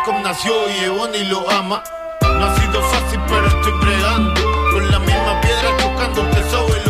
Jacob nació y Ebony lo ama. No ha sido fácil, pero estoy bregando. Con la misma piedra chocando que sobre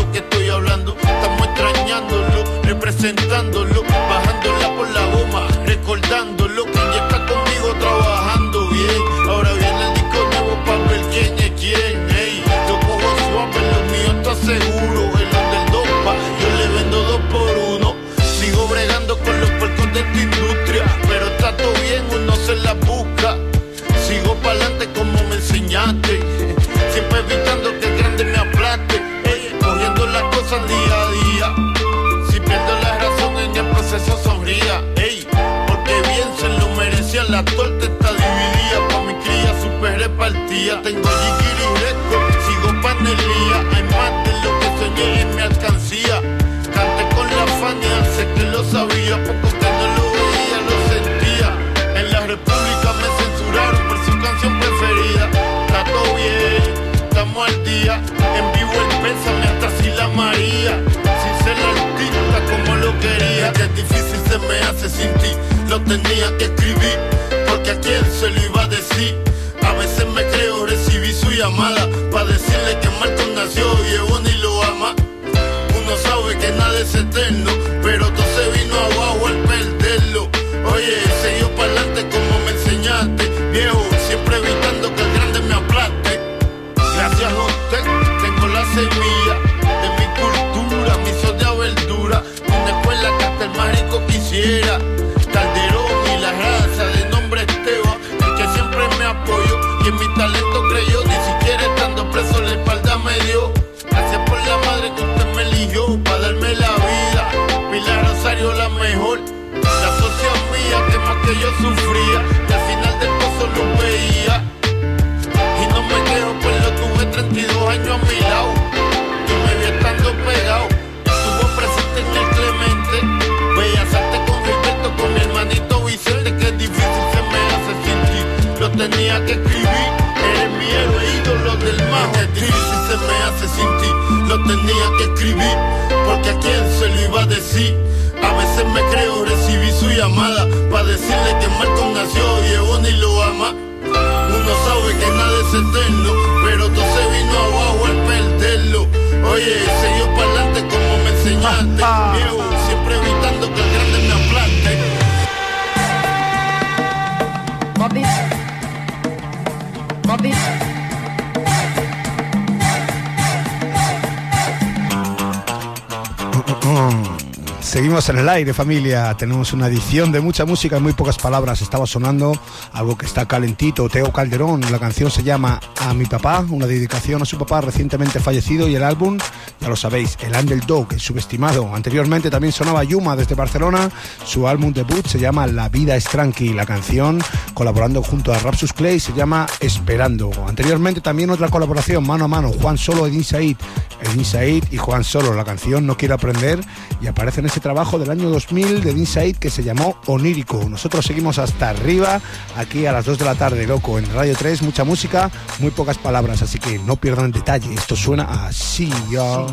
Familia. Tenemos una edición de mucha música en muy pocas palabras. Estaba sonando algo que está calentito. Teo Calderón. La canción se llama A mi papá, una dedicación a su papá recientemente fallecido. Y el álbum, ya lo sabéis, el Underdog, el subestimado. Anteriormente también sonaba Yuma desde Barcelona. Su álbum debut se llama La vida es tranqui. La canción, colaborando junto a Rapsus Clay, se llama Esperando. Anteriormente también otra colaboración mano a mano. Juan Solo, Edin Said. Edin Said y Juan Solo. La canción No quiero aprender y aparece en ese trabajo del año 2000 de Inside que se llamó Onírico. Nosotros seguimos hasta arriba, aquí a las 2 de la tarde, loco, en Radio 3, mucha música, muy pocas palabras, así que no pierdan el detalle. Esto suena así, ya.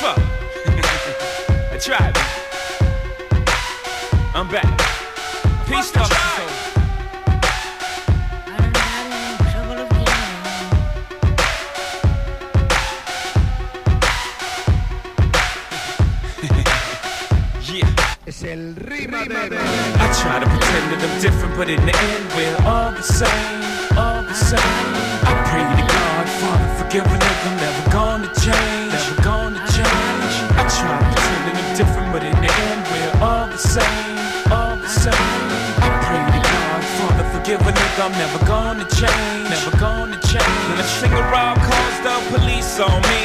fuck? I tried. I'm back. Peace el rimadero. I try to pretend that I'm different, but in the end we're all the same, all the same. I pray to God, Father, forgive a nigga, never gonna change, never gonna change. I try to pretend that I'm different, but in the end we're all the same, all the same. I pray to God, Father, forgive a nigga, I'm never gonna change, never gonna change. When a singer Rob calls the police on me,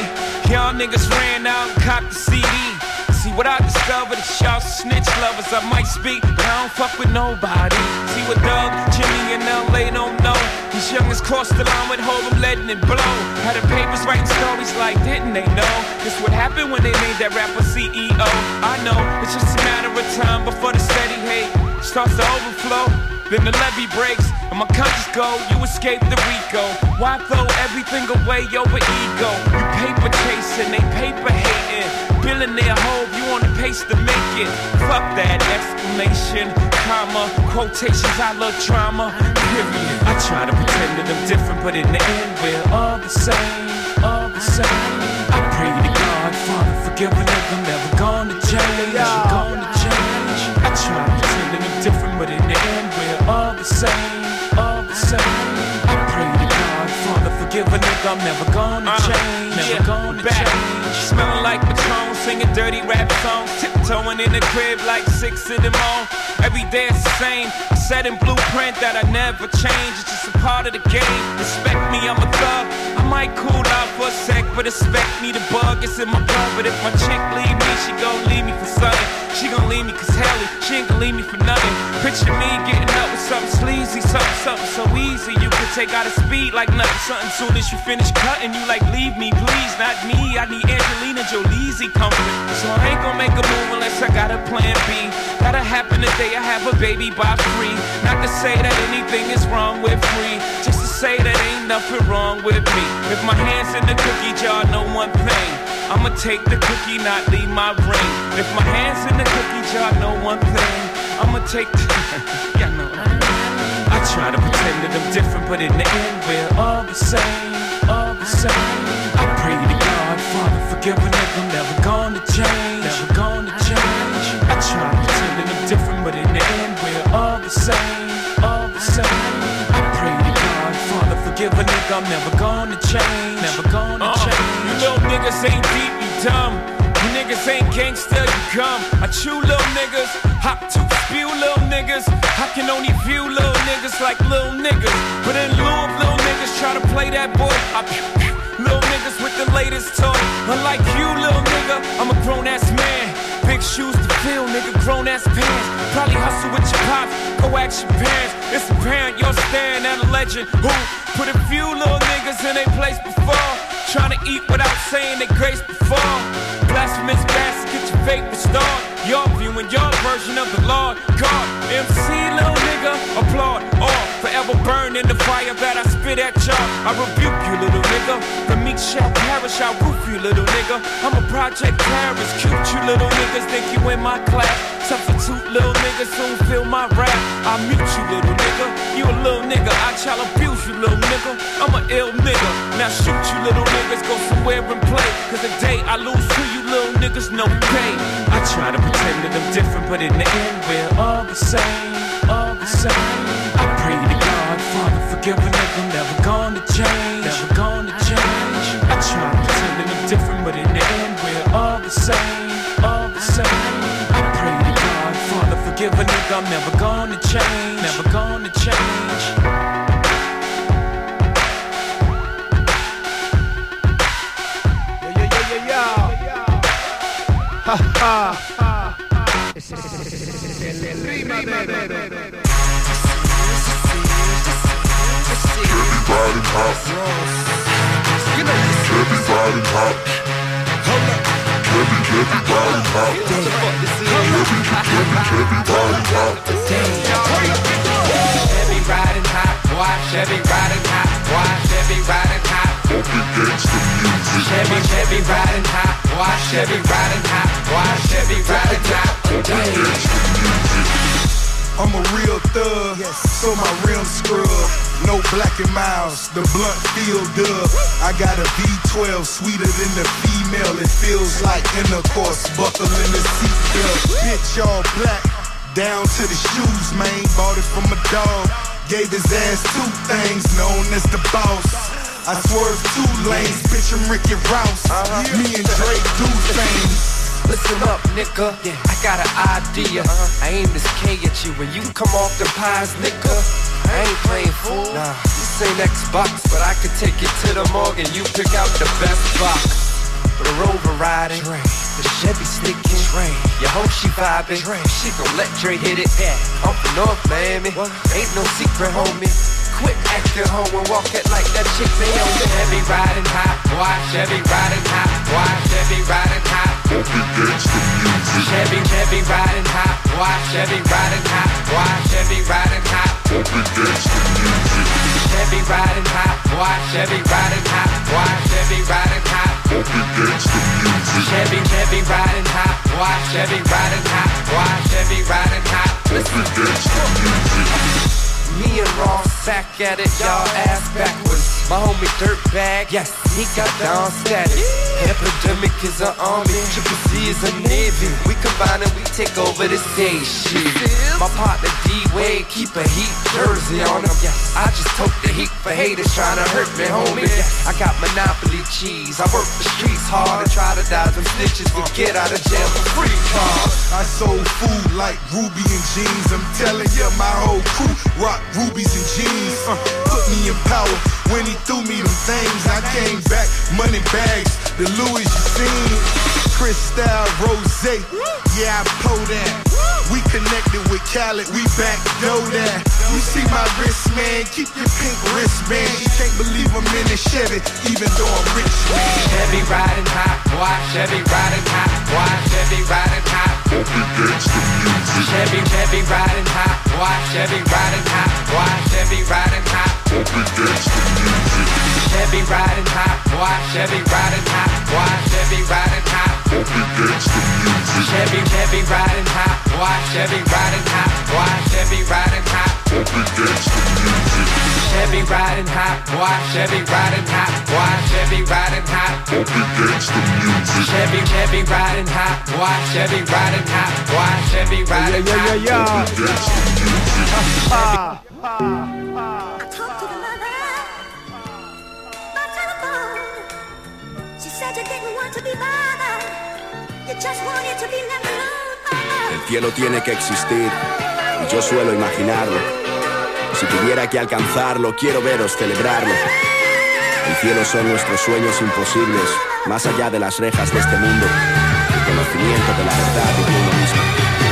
y'all niggas ran out and copped the CD. What I discovered is y'all snitch lovers. I might speak, but I don't fuck with nobody. See what Doug, Jimmy, and LA don't know. These youngins crossed the line with hope, I'm letting it blow. Had the papers writing stories like, didn't they know? This what happened when they made that rapper CEO. I know, it's just a matter of time before the steady hate starts to overflow. Then the levee breaks, and my conscience go, you escape the Rico. Why throw everything away over ego? You paper chasing, they paper hating. Billionaire hope, you on the pace to make it. Fuck that exclamation, comma, quotations, I love drama, period. I try to pretend that I'm different, but in the end, we're all the same, all the same. I pray to God, Father, forgive nigga, never singing dirty rap songs, tiptoeing in the crib like six in the morning. Every day it's the same. I said in blueprint that I never change. It's just a part of the game. Respect me, I'm a thug. I might cool out for a sec, but expect me to bug. It's in my blood. But if my chick leave me, she gon' leave me for something. She gon' leave me cause Helly, she ain't gon' leave me for nothing. Picture me getting up with something sleazy, something, something so easy. You could take out a speed like nothing. Something soon as you finish cutting, you like, leave me, please. Not me, I need Angelina Jolie's comfort. So I ain't gon' make a move unless I got a plan B. Gotta happen today. I have a baby by free. Not to say that anything is wrong with free, just to say that ain't nothing wrong with me. If my hands in the cookie jar, know one thing. I'ma take the cookie, not leave my ring. If my hands in the cookie jar, know one thing. I'ma take the. yeah, no. I try to pretend that I'm different, but in the end, we're all the same, all the same. I pray to God, Father, forgive a nigga, never I'm never gonna change, never gonna uh, change. You know niggas ain't deep, you dumb. You niggas ain't gangsta, you come. I chew little niggas, hop to spew little niggas. I can only view little niggas like little niggas. But in lieu of little niggas try to play that boy, I pew pew. Little niggas with the latest toy. Unlike you, little nigga, I'm a grown ass man. Big shoes to fill, nigga, grown ass pants. Probably hustle with your pops, go ask your parents. It's apparent you're staring at a legend who put a few little niggas in their place before. Trying to eat without saying they grace before. Blasphemous bastard, get your faith restored. Your view and your version of the Lord God. MC, little nigga, applaud all. Forever burn in the fire that I spit at y'all. I rebuke you, little nigga. The meek shall perish, I'll roof you, little nigga. I'm a project Paris, cute you little niggas think you in my class. Substitute little niggas soon feel my rap. I mute you, little nigga. You a little nigga, I shall abuse you, little nigga. I'm a ill nigga. Now shoot you, little niggas, go somewhere and play. Cause the day I lose to you, little niggas, no pay. I try to pretend that I'm different, but in the end, we're all the same, all the same. Father, forgive a nigga, never gonna change, never gonna change. I try to pretend that I'm different, but in the end, we're all the same, all the same. I pray to God, Father, forgive a nigga, I'm never gonna change, never gonna change. Ha, ha. Everybody hot. Everybody hot. Every, everybody hot. Every, everybody hot. Chevy riding hot, boy. Chevy riding hot, boy. Chevy riding hot. Open gangsta music. Chevy, Chevy riding hot, boy. Chevy riding hot, boy. Chevy riding hot. Open gangsta music. I'm a real thug, so my rims scrub. No black and miles, the blunt feel dub. I got a V12 sweeter than the female. It feels like intercourse, buckle in the seatbelt. Bitch all black, down to the shoes, man. Bought it from a dog, gave his ass two things, known as the boss. I swerve two lanes, bitch, I'm Ricky Rouse. Uh-huh. Me and Drake do things. Listen up, nigga. Yeah. I got an idea. huh I aim this K at you when you come off the pies, nigga. I ain't playing fool. Nah, this ain't Xbox, but I could take it to the morgue and you pick out the best box. For the Rover riding, the Chevy sneaking, your hoe she vibing. She gon' let Dre hit it. I'm from North Miami, ain't no secret, homie. Quit acting hoe and walk it like that chick they own. Chevy riding hot, boy. Chevy riding hot, boy. Chevy riding hot. Open gangsta music. Chevy, Chevy riding hot, boy. Chevy riding hot, boy. Chevy riding hot. Open gangsta music. Chevy riding hot, boy. Chevy riding hot, boy. Chevy riding hot. Open gangsta music. Chevy, Chevy riding hot, boy. Chevy riding hot, boy. Chevy riding. Open gangsta music. Me and Ross back at it, y'all ass backwards. My homie Dirtbag, yes, he got down status. Epidemic is an army, Triple C is a navy. We combine and we take over the stage shit. My partner D-Wade keep a heat jersey on him. I just took the heat for haters trying to hurt me, homie. I got Monopoly cheese. I work the streets hard and try to dodge them snitches to get out of jail for free. I sold food like Ruby and jeans. I'm telling you, my whole crew rock rubies and jeans. Uh, put me in power when he threw me them things. I came back, money bags, the Louis you seen. Cristal Rose, yeah, I pull that. We connected with Khaled, we back know that. You see my wrist, man, keep your pink wristband. You can't believe I'm in a Chevy, even though I'm rich, man. Chevy riding hot, boy. Chevy riding hot, boy. Chevy riding hot. Open gangsta music. Chevy, Chevy riding hot, boy. Chevy riding hot, boy. Chevy riding hot. Open gangsta music. Chevy riding hot, boy. Chevy riding hot, boy. Chevy riding hot. Open gangsta music. Chevy, Chevy riding hot, boy. Chevy riding hot, boy. Chevy riding hot. Open gangsta music. Chevy riding hot, boy. Chevy riding hot, boy. Chevy riding hot. Open gangsta music. Chevy, Chevy riding hot, boy. Chevy riding hot, boy. Chevy riding hot. Open gangsta music. She said you didn't want to be bothered. You just wanted to be left alone. El cielo tiene que existir, y yo suelo imaginarlo. Si tuviera que alcanzarlo, quiero veros celebrarlo. El cielo son nuestros sueños imposibles, más allá de las rejas de este mundo. El conocimiento de la verdad de uno mismo.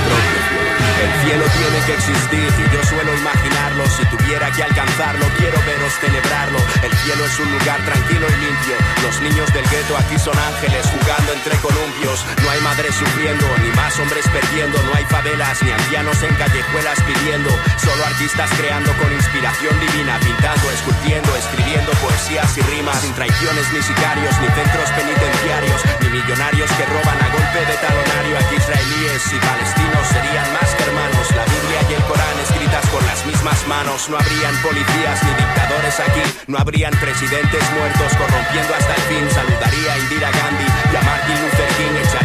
Propio cielo. El cielo tiene que existir y yo suelo imaginarlo. Si tuviera que alcanzarlo, quiero veros celebrarlo. El cielo es un lugar tranquilo y limpio. Los niños del gueto aquí son ángeles jugando entre columpios. No hay madres sufriendo, ni más hombres perdiendo. No hay favelas, ni ancianos en callejuelas pidiendo. Solo artistas creando con inspiración divina, pintando, esculpiendo, escribiendo poesías y rimas. Sin traiciones ni sicarios, ni centros penitenciarios, ni millonarios que roban a golpe de talonario. Aquí israelíes y palestinos serían más que La Biblia y el Corán escritas con las mismas manos. No habrían policías ni dictadores aquí. No habrían presidentes muertos corrompiendo hasta el fin. Saludaría a Indira Gandhi y a Martin Luther King.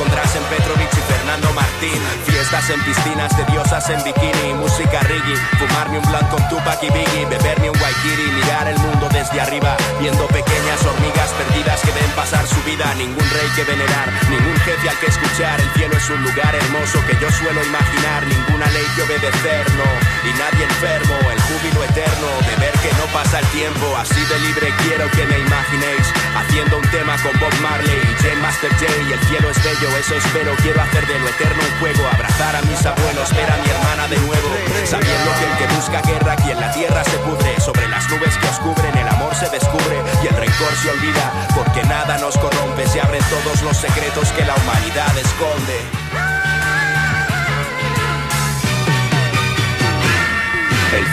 Echaría un básquet con Drasen Petrovic y Fernando Martín. Fiestas en piscinas de diosas en bikini. Música reggae. Fumarme un blunt con Tupac y Biggie. Beberme un Waikiri. Mirar el mundo desde arriba. Viendo pequeñas hormigas perdidas que ven pasar su vida. Ningún rey que venerar. Ningún jefe al que escuchar. El cielo es un lugar hermoso que yo suelo imaginar. Ninguna ley que obedecer, no. Y nadie enfermo. El eterno de ver que no pasa el tiempo. Así de libre quiero que me imaginéis. Haciendo un tema con Bob Marley y Jane Master J. El cielo es bello, eso espero. Quiero hacer de lo eterno un juego. Abrazar a mis abuelos, ver a mi hermana de nuevo. Sabiendo que el que busca guerra aquí en la tierra se pudre. Sobre las nubes que os cubren, el amor se descubre y el rencor se olvida. Porque nada nos corrompe, se abren todos los secretos que la humanidad esconde.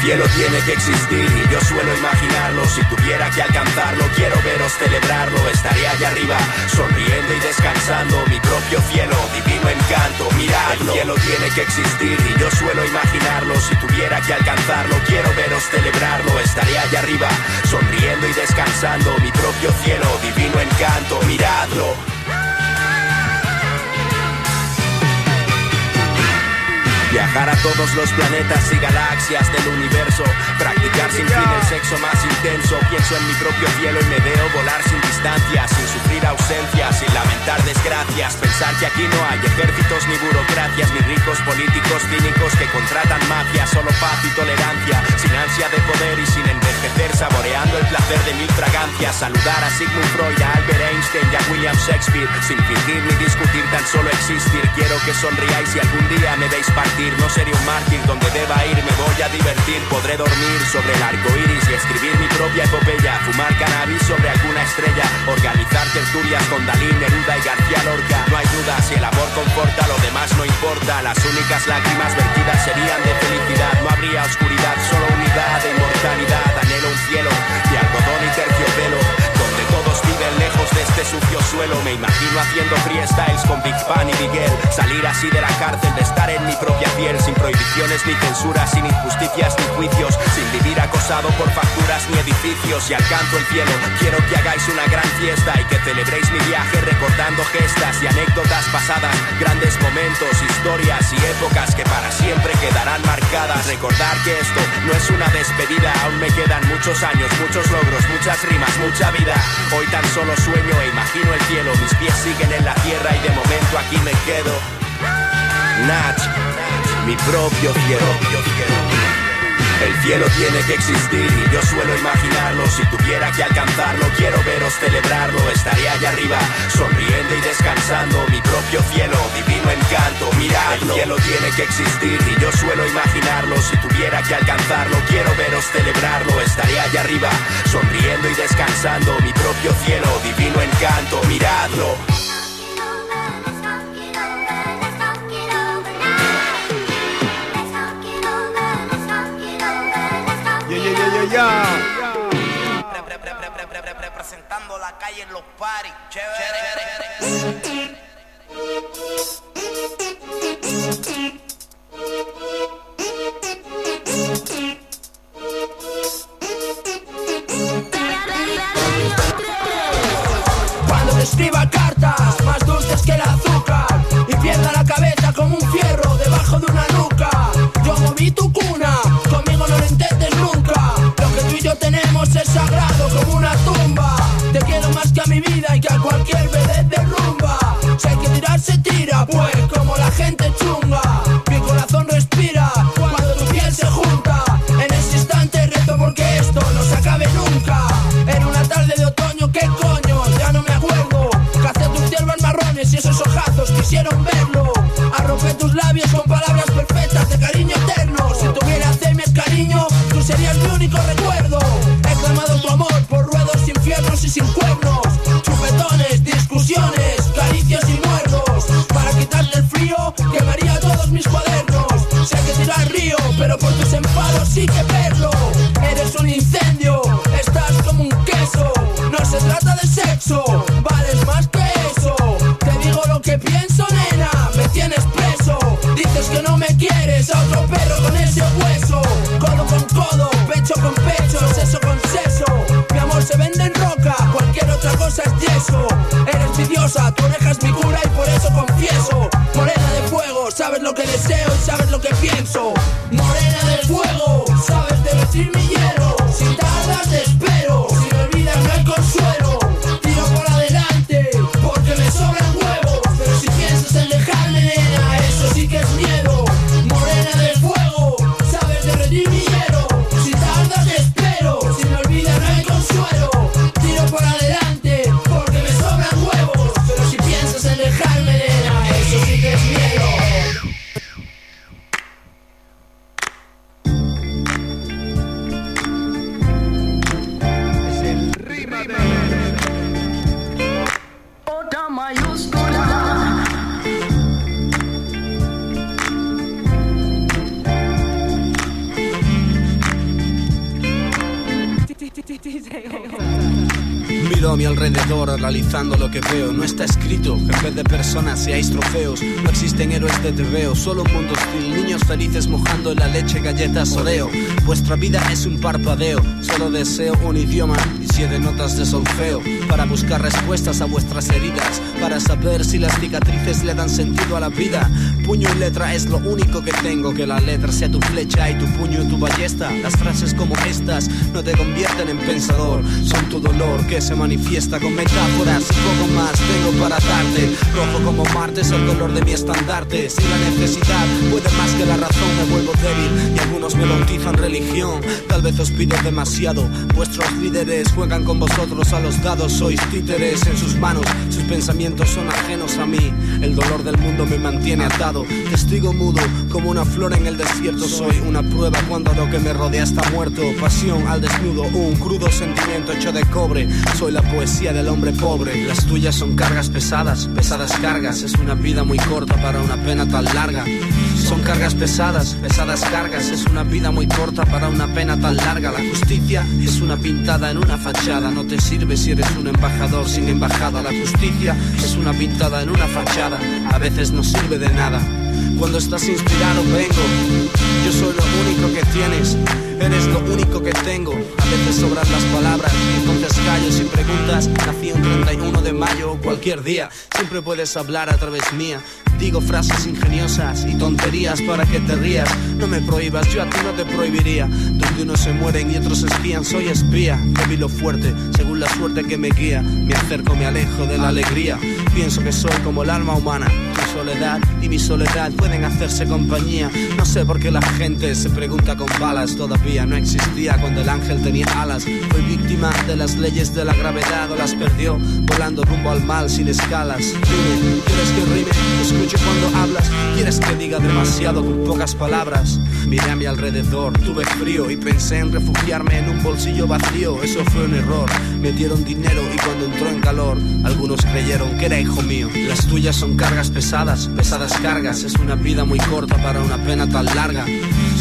Cielo tiene que existir y yo suelo imaginarlo. Si tuviera que alcanzarlo, quiero veros celebrarlo. Estaría allá arriba, sonriendo y descansando. Mi propio cielo, divino encanto. Miradlo. El cielo tiene que existir y yo suelo imaginarlo. Si tuviera que alcanzarlo, quiero veros celebrarlo. Estaría allá arriba, sonriendo y descansando. Mi propio cielo, divino encanto. Miradlo. Viajar a todos los planetas y galaxias del universo. Practicar sin fin el sexo más intenso. Pienso en mi propio cielo y me veo volar sin distancia, sin sufrir ausencias, sin lamentar desgracias. Pensar que aquí no hay ejércitos ni burocracias, ni ricos políticos cínicos que contratan mafias. Solo paz y tolerancia, sin ansia de poder y sin envejecer, saboreando el placer de mil fragancias. Saludar a Sigmund Freud, a Albert Einstein y a William Shakespeare. Sin fingir ni discutir, tan solo existir. Quiero que sonriáis si algún día me veis partir. No seré un mártir donde deba ir, me voy a divertir. Podré dormir sobre el arco iris y escribir mi propia epopeya. Fumar cannabis sobre alguna estrella. Organizar tertulias con Dalí, Neruda y García Lorca. No hay duda, si el amor conforta, lo demás no importa. Las únicas lágrimas vertidas serían de felicidad. No habría oscuridad, solo unidad e inmortalidad. Anhelo un cielo de algodón y terciopelo. Viven lejos de este sucio suelo. Me imagino haciendo freestyles con Big Pan y Miguel. Salir así de la cárcel, de estar en mi propia piel. Sin prohibiciones ni censuras, sin injusticias ni juicios. Sin vivir acosado por facturas ni edificios. Y alcanzo el cielo, quiero que hagáis una gran fiesta y que celebréis mi viaje recordando gestas y anécdotas pasadas. Grandes momentos, historias y épocas que para siempre quedarán marcadas. Recordar que esto no es una despedida, aún me quedan muchos años, muchos logros, muchas rimas, mucha vida. Hoy solo sueño e imagino el cielo, mis pies siguen en la tierra y de momento aquí me quedo. Nach, mi propio cielo. El cielo tiene que existir y yo suelo imaginarlo. Si tuviera que alcanzarlo, quiero veros celebrarlo. Estaré allá arriba, sonriendo y descansando. Mi propio cielo, divino encanto, miradlo. El cielo tiene que existir y yo suelo imaginarlo. Si tuviera que alcanzarlo, quiero veros celebrarlo. Estaré allá arriba, sonriendo y descansando. Mi propio cielo, divino encanto, miradlo. Yeah. Representando la calle en los paris. Chévere. Cuando te escriba cartas más dulces que el azúcar y pierda la cabeza como un fierro debajo de una nuca. Yo moví tu cuna, lo que deseo y sabes lo que pienso. Lo No está escrito vez de personas seáis trofeos. No existen héroes de TVO, solo un mundo hostil. Niños felices mojando en la leche galletas Oreo. Vuestra vida es un parpadeo. Solo deseo un idioma y siete notas de solfeo. Para buscar respuestas a vuestras heridas. Para saber si las cicatrices le dan sentido a la vida. Puño y letra es lo único que tengo. Que la letra sea tu flecha y tu puño tu ballesta. Las frases como estas no te convierten en pensador. Son tu dolor que se manifiesta con metáforas y tengo para darte. Rojo como Marte es el color de mi estandarte. Si la necesidad puede más que la razón, me vuelvo débil y algunos me bautizan religión. Tal vez os pido demasiado. Vuestros líderes juegan con vosotros a los dados. Sois títeres en sus manos. Sus pensamientos son ajenos a mí. El dolor del mundo me mantiene atado. Testigo mudo como una flor en el desierto. Soy una prueba cuando lo que me rodea está muerto. Pasión al desnudo, un crudo sentimiento hecho de cobre. Soy la poesía del hombre pobre. Tuyas son cargas pesadas, pesadas cargas. Es una vida muy corta para una pena tan larga. Son cargas pesadas, pesadas cargas. Es una vida muy corta para una pena tan larga. La justicia es una pintada en una fachada. No te sirve si eres un embajador sin embajada. La justicia es una pintada en una fachada. A veces no sirve de nada. Cuando estás inspirado vengo. Yo soy lo único que tienes. Eres lo único que tengo. A veces sobran las palabras entonces callo sin preguntas. Nací un 31 de mayo o cualquier día. Siempre puedes hablar a través mía. Digo frases ingeniosas y tonterías para que te rías. No me prohíbas, yo a ti no te prohibiría. Donde unos se mueren y otros espían, soy espía. Débil o fuerte, según la suerte que me guía. Me acerco, me alejo de la alegría. Pienso que soy como el alma humana. Tu soledad y mi soledad pueden hacerse compañía. No sé por qué la gente se pregunta con balas. Todavía no existía cuando el ángel tenía alas. Fue víctima de las leyes de la gravedad o las perdió volando rumbo al mal sin escalas. Dime, ¿quieres que rime? Escucho cuando hablas. ¿Quieres que diga demasiado con pocas palabras? Miré a mi alrededor, tuve frío y pensé en refugiarme en un bolsillo vacío. Eso fue un error. Me dieron dinero y cuando entró en calor, algunos creyeron que era hijo mío. Las tuyas son cargas pesadas, pesadas cargas. Es una vida muy corta para una pena tan larga.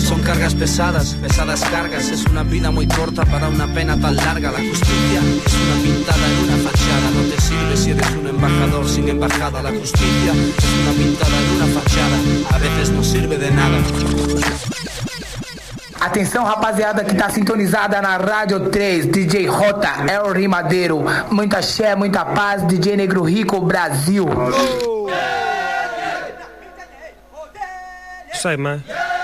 Son cargas pesadas, pesadas cargas. Es una vida muy corta para una pena tan larga. La justicia es una pintada en una fachada. No te sirve si eres un embajador sin embajada. La justicia es una pintada en una fachada. A veces no sirve de nada. Atenção, rapaziada que tá sintonizada na Rádio 3, DJ Rota, El Rimadeiro. Muita axé, muita paz, DJ Negro Rico, Brasil. Say, man. Let me,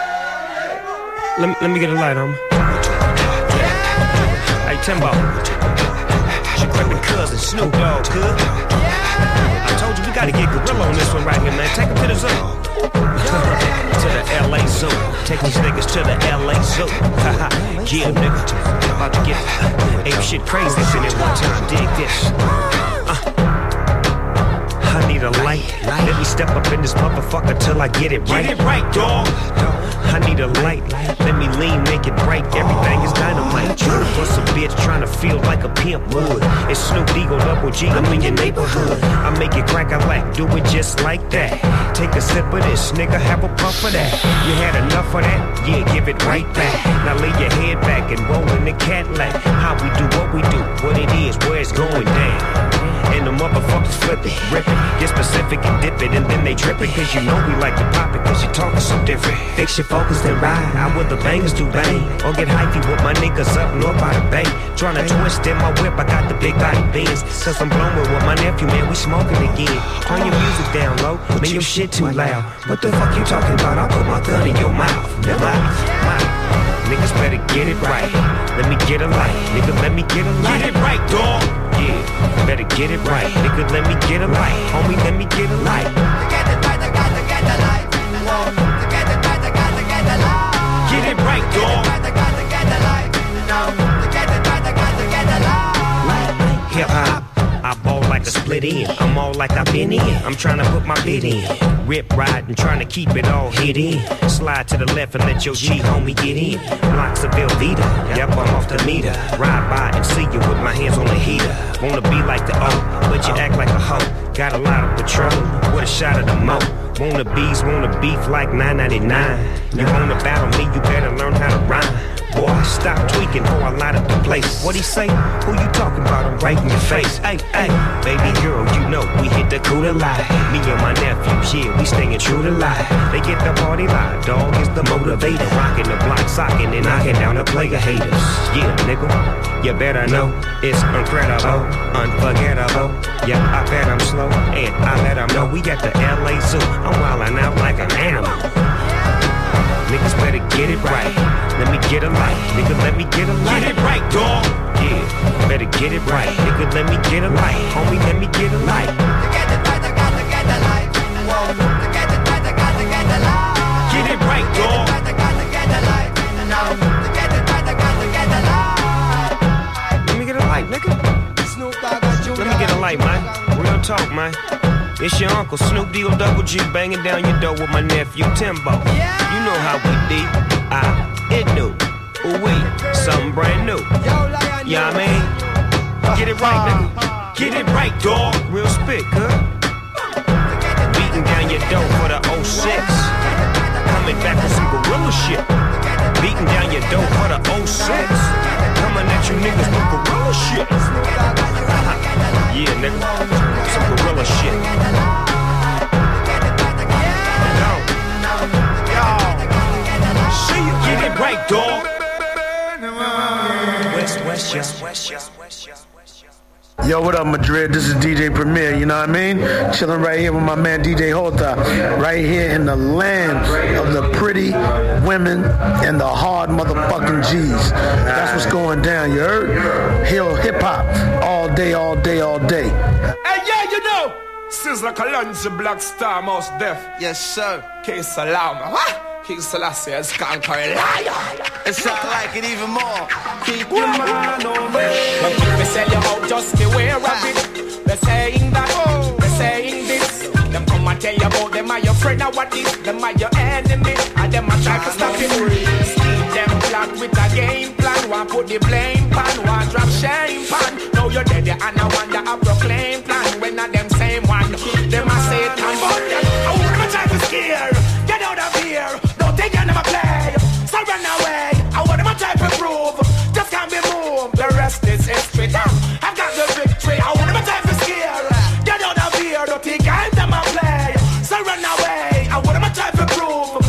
let let me get a light on. Hey, Timbo. She cousin, Snoop Dogg, good? I told you we gotta get gorilla on this one right here, man. Take him to the zoo. to the LA Zoo. Take these niggas to the LA Zoo. yeah, nigga. About to get ape shit crazy in it one time. Dig this. I need a light. Let me step up in this motherfucker till I get it right. Get it right, dog. I need a light. Let me lean, make it bright. Everything is dynamite. Tryna bust a bitch, trying to feel like a pimp would. It's Snoop Eagle Double G, I'm in your neighborhood. I make it crack, I like, do it just like that. Take a sip of this, nigga, have a puff of that. You had enough of that? Yeah, give it right back. Now lay your head back and roll in the Cadillac. How we do what we do, what it is, where it's going down. And the motherfuckers flip it, rip it, get specific and dip it, and then they trip it, cause you know we like to pop it, cause you talking so different. Fix your focus, then ride out with the bangers do bang. Or get hypey with my niggas up north by the bay. Tryna twist in my whip, I got the big body beans. Cause I'm blowing with my nephew, man, we smoking again. Turn your music down low, man, your shit too loud. What the fuck you talking about? I'll put my gun in your mouth. Your mouth, mouth. Niggas better get it right. Let me get a light. Nigga, let me get a light. Get it right, dog. Yeah, Better get it right. Nigga, let me get it right. Homie, let me get it right. Get it right, get get it right. Dog. Hip hop. I ball like a split in. I'm all like I've been in. I'm trying to put my bid in. Rip ride and trying to keep it all hid in. Slide to the left and let your G homie get in. Blocks of Velveeta. Yep, I'm off the meter. Ride by and see you with my hands on the heater. Wanna be like the O, but you act like a hoe. Got a lot of patrol with a shot of the mo. Wanna bees, wanna beef like 999. You wanna battle me, you better learn how to rhyme. Boy, stop tweaking before I light up the place. What he say? Who you talking about? I'm right in your face. Hey, hey, baby girl, you know we hit the cool lie. Me and my nephews, yeah, we staying true to life. They get the party live, dog is the motivator. Rocking the block, socking and knocking down the player haters. Yeah, nigga, you better know it's incredible, unforgettable. Yeah, I bet I'm slow and I let 'em know we got the LA Zoo. I'm wildin' out like an animal. Niggas better get it right. Let me get a light. Nigga, let me get a light. Get it right, dog. Yeah, better get it right. Nigga, let me get a light. Homie, let me get a light. Get it right, dog. Let me get a light, nigga. Let me get a light, man. Real talk, man. It's your uncle Snoop Deal Double G banging down your door with my nephew Timbo. You know how we did. I, it new. Ooh, we, something brand new. Yeah, I mean, get it right, nigga. Get it right, dog. Real spit, huh? Beating down your door for the 06. Coming back with some gorilla shit. Beating down your door for the 06. Coming at you niggas with gorilla shit. yeah, nigga. Some gorilla shit. See you. Get it right, dog. West, west, west, west, west, west. Yo, what up, Madrid? This is DJ Premier, you know what I mean? Chilling right here with my man DJ Hota, right here in the land of the pretty women and the hard motherfucking G's. That's what's going down, you heard? Hill hip hop, all day, all day, all day. Hey, yeah, you know. Sizzla Kalonji Black Star Mouse Def. Yes, sir. K Salama. What? King Selassie is conquering liar. It ah, sound like it even more. Keep your mind on me. When people sell you out just beware of it. They're saying that, oh, they're saying this. Them come and tell you about them are your friend or what this. Them are your enemy. And them a try to stop it. Keep them plot with a game plan. One put the blame pan, one drop shame pan. Now you're dead and I wonder a proclaim plan. When not them same one. Them rest is history. I've got the victory. I want my time to scare. Get out of here. I'm never play. So run away. I want my time to prove.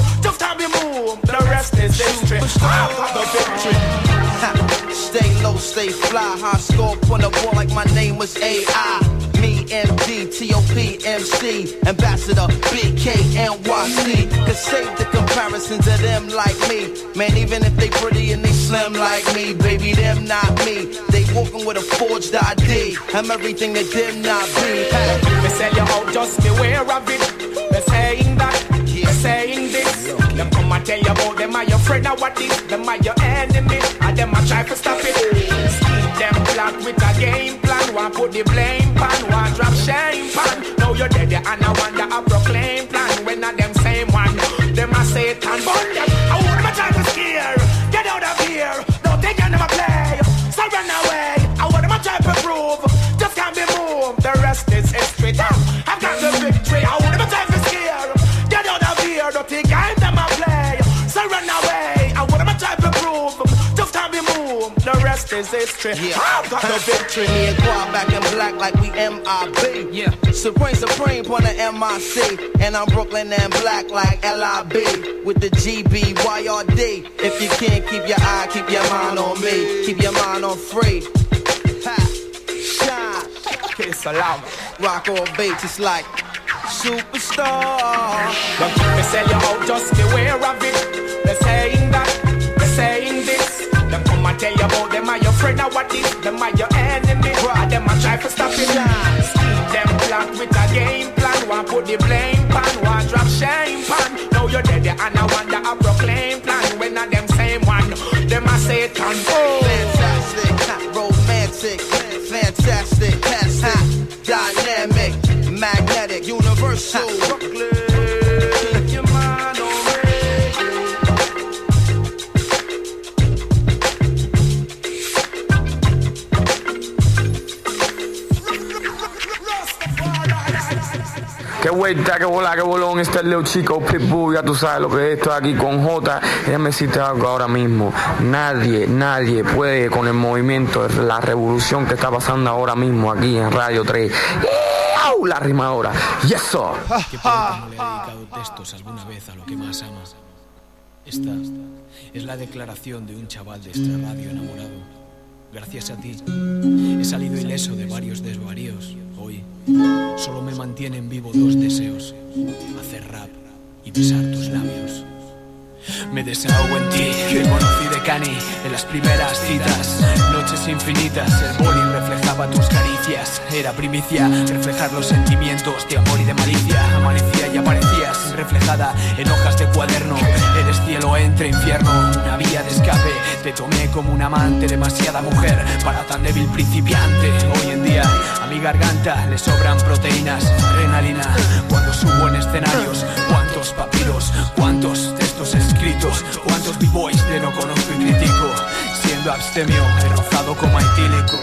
Be moved. The rest is history. I've got the victory. Stay low, stay fly. High score on the wall like my name was AI. Me, MD, TOP, MC, Ambassador, BK, NYC. Could save the comparison to them like me. Man, even if they pretty and they slim like me, baby, them not me. They walking with a forged ID. I'm everything that them not be. They sell you out, just beware of it. They're saying that, they're saying this. Them come and tell you about them are your friend or what this. Them are your enemy, and them a try to stop it. Keep them plot with a game plan. One put the blame pan, one drop shame pan. Now you're dead and I wonder I proclaim plan when I them same one. Them a Satan, but them rest is history. I've got the victory. Me and Quad back in black like we MIB. Yeah. Supreme Supreme on the MIC. And I'm Brooklyn and black like LIB. With the GB YRD. If you can't keep your eye, keep your mind on me. Keep your mind on free. Ha. Shine. Que salam. Rock on beats, it's like superstar. Don't keep me sell you out, just beware of it. They're saying that, they're saying this. And tell you about them are your friend or what is. Them are your enemy. And them a try to stop it. Keep them black with a game plan. One put the blame pan, one drop shame pan. Now you're dead and I wonder I proclaim plan. When are them same one, them a Satan. Oh. Fantastic, romantic, fantastic, ha, dynamic, magnetic, universal, Brooklyn. Vuelta, qué bola, qué bolón. Este es Leo Chico, Pitbull, ya tú sabes lo que es. Estoy aquí con J. Déjame decirte algo ahora mismo. Nadie, nadie puede con el movimiento, la revolución que está pasando ahora mismo aquí en Radio 3. ¡Au! La rimadora. Yes, sir. ¿Qué poeta no le ha dedicado textos alguna vez a lo que más ama? Esta es la declaración de un chaval de esta radio enamorado. Gracias a ti he salido ileso de varios desvaríos. Hoy solo me mantienen vivo dos deseos: hacer y besar tus labios. Me desahogo en ti, te conocí de Cani en las primeras citas. Noches infinitas, el boli reflejaba tus caricias. Era primicia, reflejar los sentimientos de amor y de malicia. Amanecía y reflejada en hojas de cuaderno. Eres cielo entre infierno, una vía de escape. Te tomé como un amante, demasiada mujer para tan débil principiante. Hoy en día a mi garganta le sobran proteínas, adrenalina. Cuando subo en escenarios, cuántos papiros, cuántos textos escritos, cuántos b-boys de no conozco y critico. Siendo abstemio, he rozado como etílico.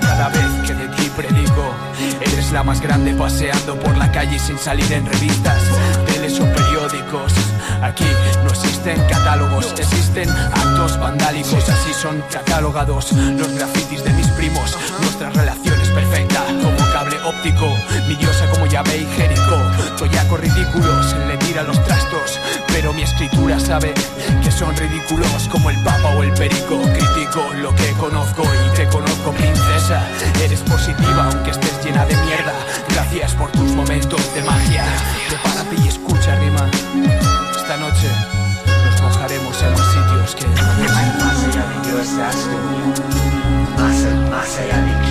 Cada vez que de ti predico, eres la más grande paseando por la calle sin salir en revistas, teles o periódicos. Aquí no existen catálogos, existen actos vandálicos, así son catalogados los grafitis de mis primos. Nuestra relación es perfecta como cable óptico, mi diosa como llave higiénico. Toyaco ridículos, le tira los pero mi escritura sabe que son ridículos como el papa o el perico. Critico lo que conozco y te conozco, princesa. Eres positiva aunque estés llena de mierda. Gracias por tus momentos de magia. Prepárate y escucha, rima. Esta noche nos mojaremos en los sitios que Con tres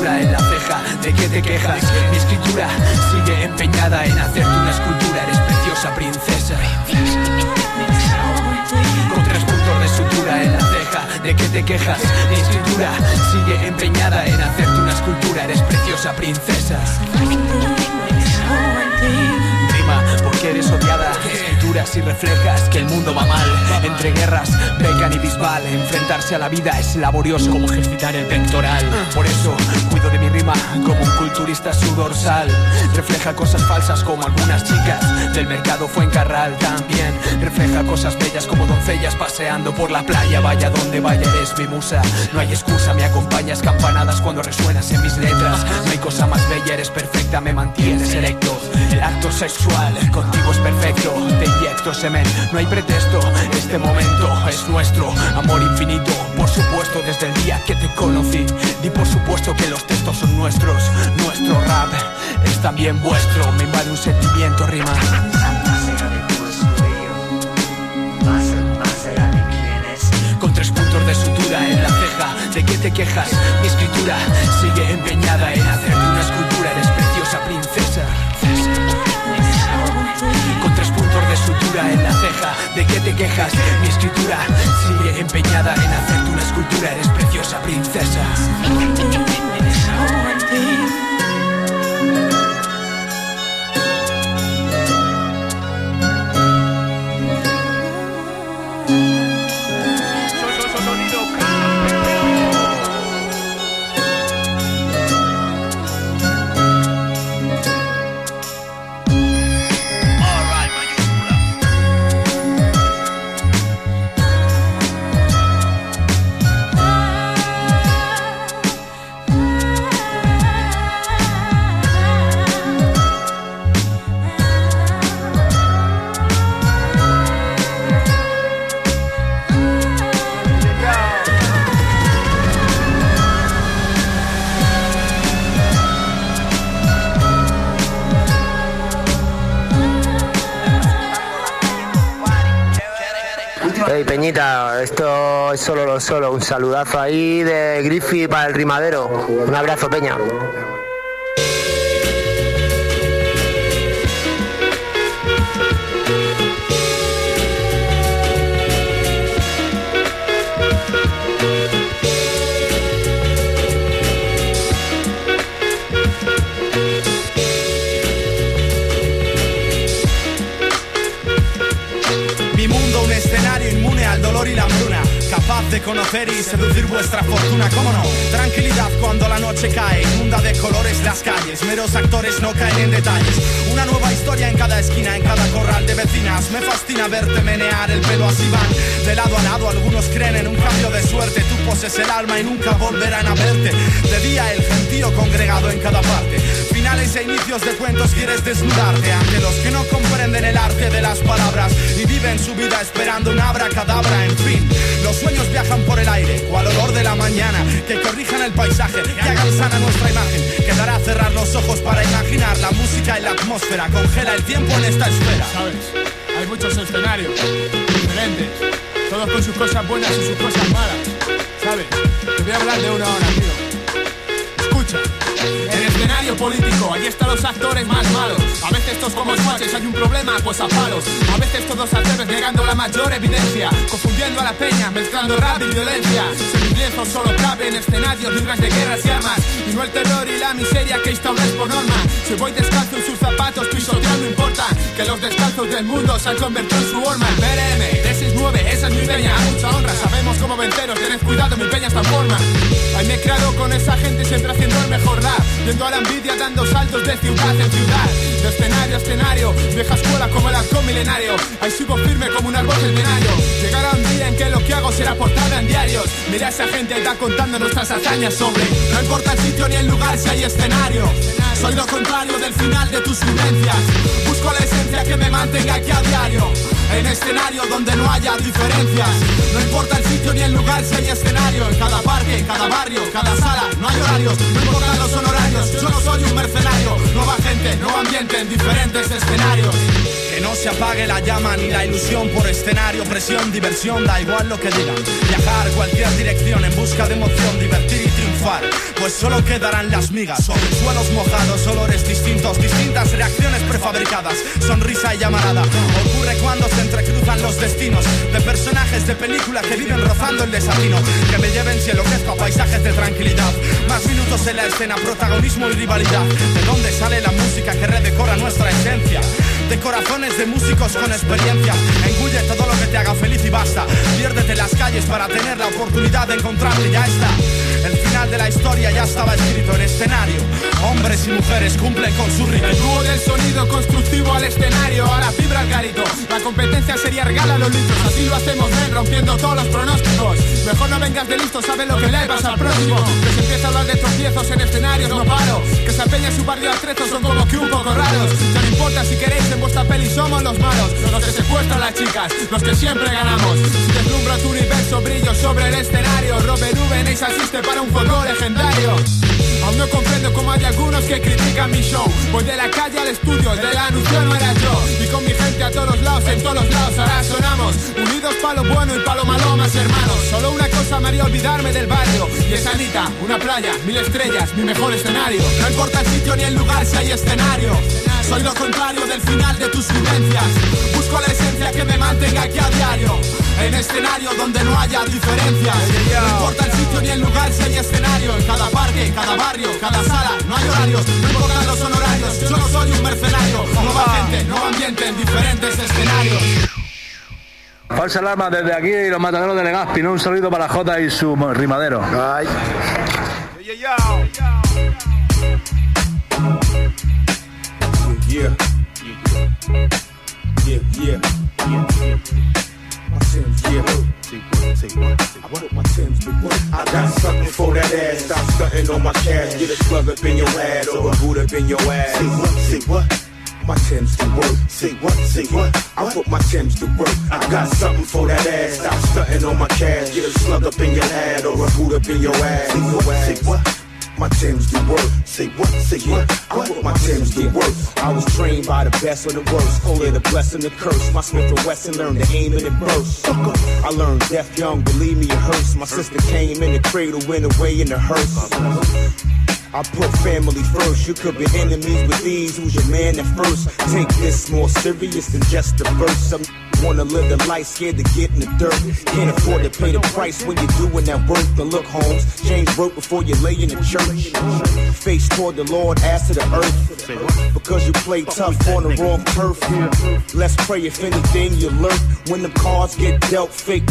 en la ceja, ¿de qué te quejas? Mi escritura sigue empeñada en hacerte una escultura, eres preciosa princesa. Con tres puntos de sutura en la ceja, ¿de qué te quejas? Mi escritura sigue empeñada en hacerte una escultura, eres preciosa princesa. Rima, porque eres odiada. Y reflejas que el mundo va mal. Entre guerras, Beckham y Bisbal. Enfrentarse a la vida es laborioso como ejercitar el pectoral. Por eso cuido de mi rima como un culturista su dorsal. Refleja cosas falsas como algunas chicas del mercado Fuencarral. También refleja cosas bellas como doncellas paseando por la playa. Vaya donde vaya, eres mi musa. No hay excusa, me acompañas campanadas cuando resuenas en mis letras. No hay cosa más bella, eres perfecta, me mantienes erecto. Acto sexual contigo es perfecto. Te inyecto semen, no hay pretexto. Este momento es nuestro, amor infinito. Por supuesto, desde el día que te conocí, di por supuesto que los textos son nuestros. Nuestro rap es también vuestro. Me invade un sentimiento, rima. Con tres puntos de sutura en la ceja, ¿de qué te quejas? Mi escritura sigue empeñada en hacerte una escultura. Eres preciosa princesa. En la ceja, ¿de qué te quejas? Mi escritura sigue empeñada en hacerte una escultura. Eres preciosa princesa. Esto es solo lo solo. Un saludazo ahí de Griffy para el rimadero. Un abrazo, Peña. De conocer y seducir vuestra fortuna, cómo no Tranquilidad cuando la noche cae Inunda de colores las calles Meros actores no caen en detalles. Una nueva historia en cada esquina En cada corral de vecinas. Me fascina verte menear el pelo así van. De lado a lado algunos creen en un cambio de suerte. Tú poses el alma y nunca volverán a verte. De día el gentío congregado en cada parte. Finales e inicios de cuentos quieres desnudarte ante los que no comprenden el arte de las palabras y viven su vida esperando una abracadabra. En fin, los sueños viajan por el aire, cual olor de la mañana, que corrijan el paisaje, que hagan sana nuestra imagen. Quedará cerrar los ojos para imaginar la música y la atmósfera. Congela el tiempo en esta esfera. ¿Sabes? Hay muchos escenarios diferentes, todos con sus cosas buenas y sus cosas malas. ¿Sabes? Te voy a hablar de una hora, tío. Escenario político, ahí están los actores más malos. A veces estos como coches hay un problema, pues a palos. A veces todos actores negando la mayor evidencia. Confundiendo a la peña, mezclando rap y violencia. Sin lienzo solo cabe en escenarios libres de guerras y armas. Y no el terror y la miseria que instauráis por norma. Si voy descalzo en sus zapatos, pisoteando importa. Que los descalzos del mundo se han convertido en su horma. BRM, D69, esa es mi peña. A mucha honra, sabemos cómo venceros. Tened cuidado, mi peña está en forma. Ahí me he creado con esa gente siempre haciendo el mejor rap. Yendo a la envidia dando saltos de ciudad en ciudad. De escenario a escenario, vieja escuela como el halcón milenario. Ahí sigo firme como un árbol centenario. Llegará un día en que lo que hago será portada en diarios. Mira esa gente ahí está contando nuestras hazañas sobre. No importa el sitio ni el lugar si hay escenario. Soy lo contrario del final de tus vivencias. Busco la esencia que me mantenga aquí a diario. En escenario donde no haya diferencias. No importa el sitio ni el lugar si hay escenario. En cada parque, cada barrio, cada sala, no hay horarios. No importan los honorarios. Yo no soy un mercenario. Nueva gente, nuevo ambiente en diferentes escenarios. No se apague la llama ni la ilusión por escenario, presión, diversión, da igual lo que digan. Viajar cualquier dirección en busca de emoción, divertir y triunfar. Pues solo quedarán las migas sobre suelos mojados, olores distintos, distintas reacciones prefabricadas, sonrisa y llamarada. Ocurre cuando se entrecruzan los destinos de personajes de película que viven rozando el desatino. Que me lleven si enloquezco a paisajes de tranquilidad. Más minutos en la escena, protagonismo y rivalidad. ¿De dónde sale la música que redecora nuestra esencia? De corazones de músicos con experiencia. Engulle todo lo que te haga feliz y basta. Piérdete las calles para tener la oportunidad de encontrarte. Ya está. El final de la historia ya estaba escrito en escenario. Hombres y mujeres cumplen con su ritmo. El dúo del sonido constructivo al escenario, a la fibra al garito. La competencia sería regala los litros. Así lo hacemos bien, rompiendo todos los pronósticos. Mejor no vengas de listo, sabes lo que le pasa al próximo. Que se empieza a hablar de tropiezos en escenarios, no paro. Que se apeña su barrio atrezos son como que un poco raros. Ya no importa si queréis, vuestra peli somos los malos. Los que secuestran las chicas, los que siempre ganamos. Si deslumbra tu universo, brillo sobre el escenario. Robert Ruben asiste para un juego legendario. Aún no comprendo cómo hay algunos que critican mi show. Voy de la calle al estudio, de la anuncio no era yo. Y con mi gente a todos lados, en todos lados, ahora sonamos. Unidos pa' lo bueno y pa' lo malo, más hermanos. Solo una cosa me haría olvidarme del barrio. Y es Anita, una playa, mil estrellas, mi mejor escenario. No importa el sitio ni el lugar si hay escenario. Soy lo contrario del final de tus vivencias. Busco la esencia que me mantenga aquí a diario. En escenario donde no haya diferencias. No importa el sitio ni el lugar si hay escenario. En cada parque, cada barrio, cada sala, no hay horarios. No importan los honorarios. Yo no soy un mercenario. Nueva gente, nuevo ambiente en diferentes escenarios. Falsa alarma desde aquí y los mataderos de Legazpi, ¿no? Un saludo para J y su rimadero. Ay. Yeah. Yeah, yeah, yeah. My Tim's, yeah. I put my Tim's to work. I got something for that ass. Stop stunting on my cash. Get a slug up in your head or a boot up in your ass. Say what? Say what? My Tim's to work. Say what? Say what? I put my Tim's to work. I got something for that ass. Stop stunting on my cash. Get a slug up in your head or a boot up in your ass. Say what? Say what? My Tim's do work. Say what? Say what? I put my Tim's do work. I was trained by the best or the worst. Only the blessing, the curse. My Smith and Wesson learned to aim it and burst. I learned deaf young, believe me, it hurts. My sister came in the cradle, went away in the hearse. I put family first. You could be enemies with these. Who's your man at first? Take this more serious than just a verse. Some wanna live the life scared to get in the dirt. Can't afford to pay the price when you're doing that work. The look, Holmes, change rope before you lay in the church. Face toward the Lord, ass to the earth. Because you play tough on the wrong turf. Let's pray if anything you lurk. When the cards get dealt fake.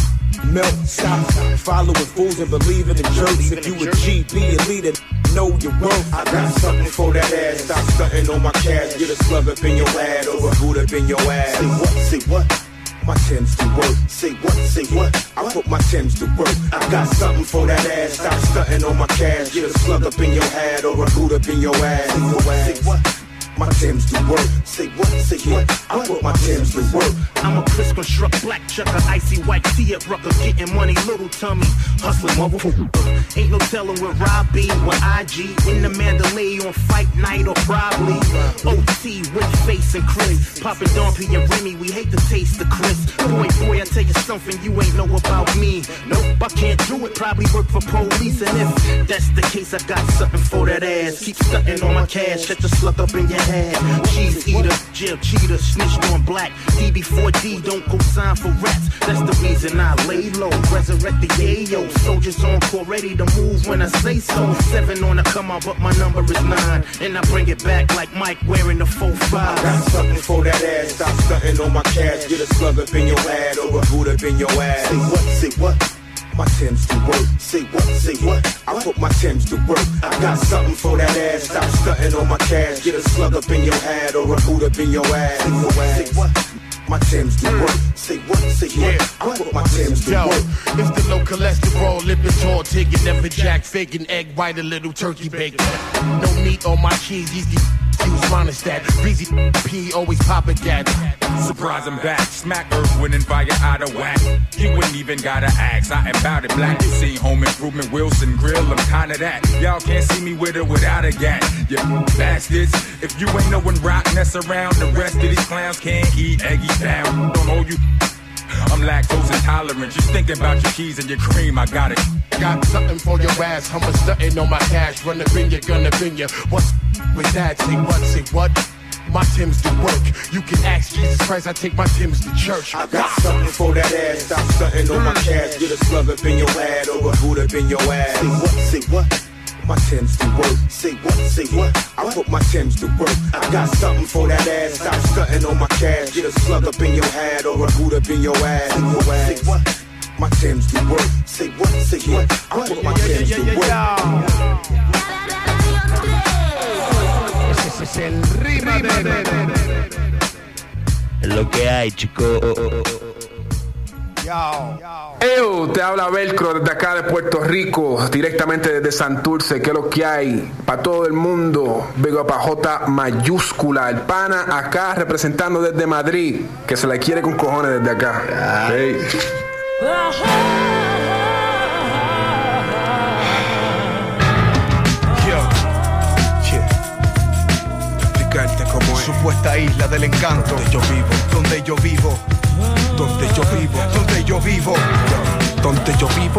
Melt, stop following fools and believing in jerks. If you a G, be a leader, know your worth. I got something for that ass. Stop stunting on my cash. Get a slug up in your ad over boot up in your ass. Say what? Say what? My Tim's to work. Say what? Say what? I put my Tim's to work. I got something for that ass. Stop stunting on my cash. Get a slug up in your head or a boot up in your ass. Say what? My Tim's to work. Say what? Say what? I put my Tim's to work. I'm a crisp construct black chucker, icy white tee at rucker, getting money, little tummy, hustling motherfucker. Ain't no telling where Rob be, where IG, in the Mandalay on fight night or probably OT with face and Chris, popping Dompy and Remy, we hate to taste the crisp. Boy, boy, I tell you something you ain't know about me. Nope, I can't do it, probably work for police, and if that's the case, I got something for that ass. Keep stunting on my cash, shut the slug up in your Cheese eater, jail cheater, snitched on black. DB4D don't go sign for rats. That's the reason I lay low. Resurrect the yayo. Soldiers on call ready to move when I say so. Seven on the come out, but my number is nine. And I bring it back like Mike wearing the 4 5. Got something for that ass. Stop stunting on my cash. Get a slug up in your ad or a boot up in your ass. Say what? Say what? My Tim's to work. Say what? Say what? I put my Tim's to work. I got something for that ass. Stop stunting on my cash. Get a slug up in your head or a boot up in your ass. Say what? My Tim's to work. Say what? Say what? I put my Tim's to Yo, work. it's the low cholesterol, lipid tall, taking never jack, faking egg white, a little turkey bacon. No meat on my cheese, these use minus that. Breezy P always popping that. Surprise, I'm back. Smack earth, winning fire out of whack. You wouldn't even gotta ask. I about it black. You seen home improvement, Wilson Grill. I'm kinda that. Y'all can't see me with or without a gat. You bastards. If you ain't knowing rottenness around, the rest of these clowns can't eat eggy down. Don't hold you. I'm lactose intolerant. Just thinking about your cheese and your cream. I got it. Got something for your ass, how much stunting on my cash, run the bin, you're gonna bin ya. What's with that? Say what, say what? My Tim's to work. You can ask Jesus Christ, I take my Tim's to church. I got something for that ass. Stop stunting on my cash. Get a slug up in your ad or a boot up in your ass. Say what? Say what? My Tim's to work. Say what? Say what? I put my Tim's to work. I got something for that ass. Stop stunting on my cash. Get a slug up in your head or a boot up in your ass. Say what? My Tim's to work. Say what? Say what? I put my Tim's to work. Ese es el rimadero. Lo que hay, chico. Eo, te habla Velcro desde acá de Puerto Rico, directamente desde Santurce, que es lo que hay para todo el mundo. Vengo para J mayúscula, el pana acá representando desde Madrid, que se la quiere con cojones desde acá. Hey. Cómo es. Supuesta isla del encanto. Donde yo vivo. Donde yo vivo. Donde yo vivo. Donde yo vivo. Donde yo vivo,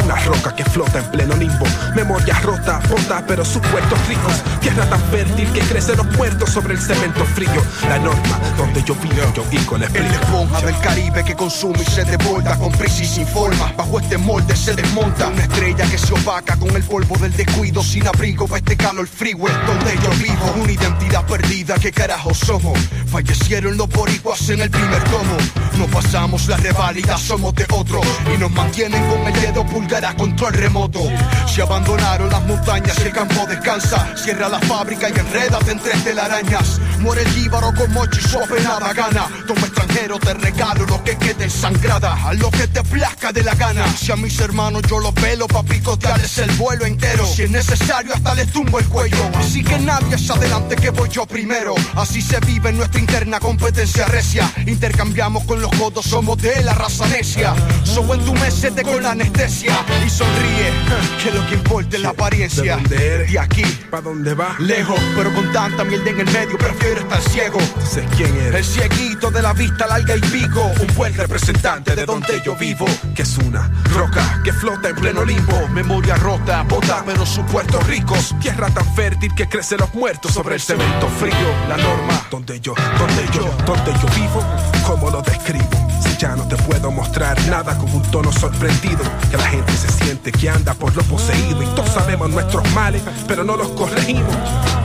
una roca que flota en pleno limbo. Memoria rota, rota, pero sus puertos ricos. Tierra tan fértil que crece los puertos sobre el cemento frío. La norma, donde yo vivo, yo digo la esponja del Caribe que consume y se desborda con prisa y sin forma. Bajo este molde se desmonta una estrella que se opaca con el polvo del descuido. Sin abrigo pa' este calor frío es donde yo vivo. Una identidad perdida, ¿qué carajo somos? Fallecieron los boricuas en el primer tomo. No pasamos la reválida, somos de otro. Y nos mantienen con el dedo pulgar a control remoto. Se abandonaron las montañas el campo descansa. Cierra la fábrica y enrédate entre telarañas. Muere el jíbaro con mochi, su apenada gana. Toma extranjero, te regalo lo que quede sangrada. A lo que te plazca de la gana. Si a mis hermanos yo los velo, pa' picotearles el vuelo entero. Si es necesario, hasta les tumbo el cuello. Así que nadie es adelante que voy yo primero. Así se vive en nuestra interna competencia recia. Intercambiamos con los codos, somos de la raza necia. So entumecete con la anestesia y sonríe. Que lo que importa es la apariencia. ¿De dónde eres? De aquí, ¿Pa dónde va? lejos, pero con tanta mierda en el medio, prefiero estar ciego. Sé quién El eres. cieguito de la vista larga y pico, un buen representante de donde yo vivo. Que es una roca que flota en pleno limbo. Memoria rota, bota, pero sus puertos ricos. Tierra tan fértil que crece los muertos sobre el cemento frío. La norma, donde yo, donde yo, donde yo vivo, ¿cómo lo describo? Si ya no te puedo mostrar nada con un tono sorprendido, que la gente se siente que anda por lo poseído y todos sabemos nuestros males, pero no los corregimos.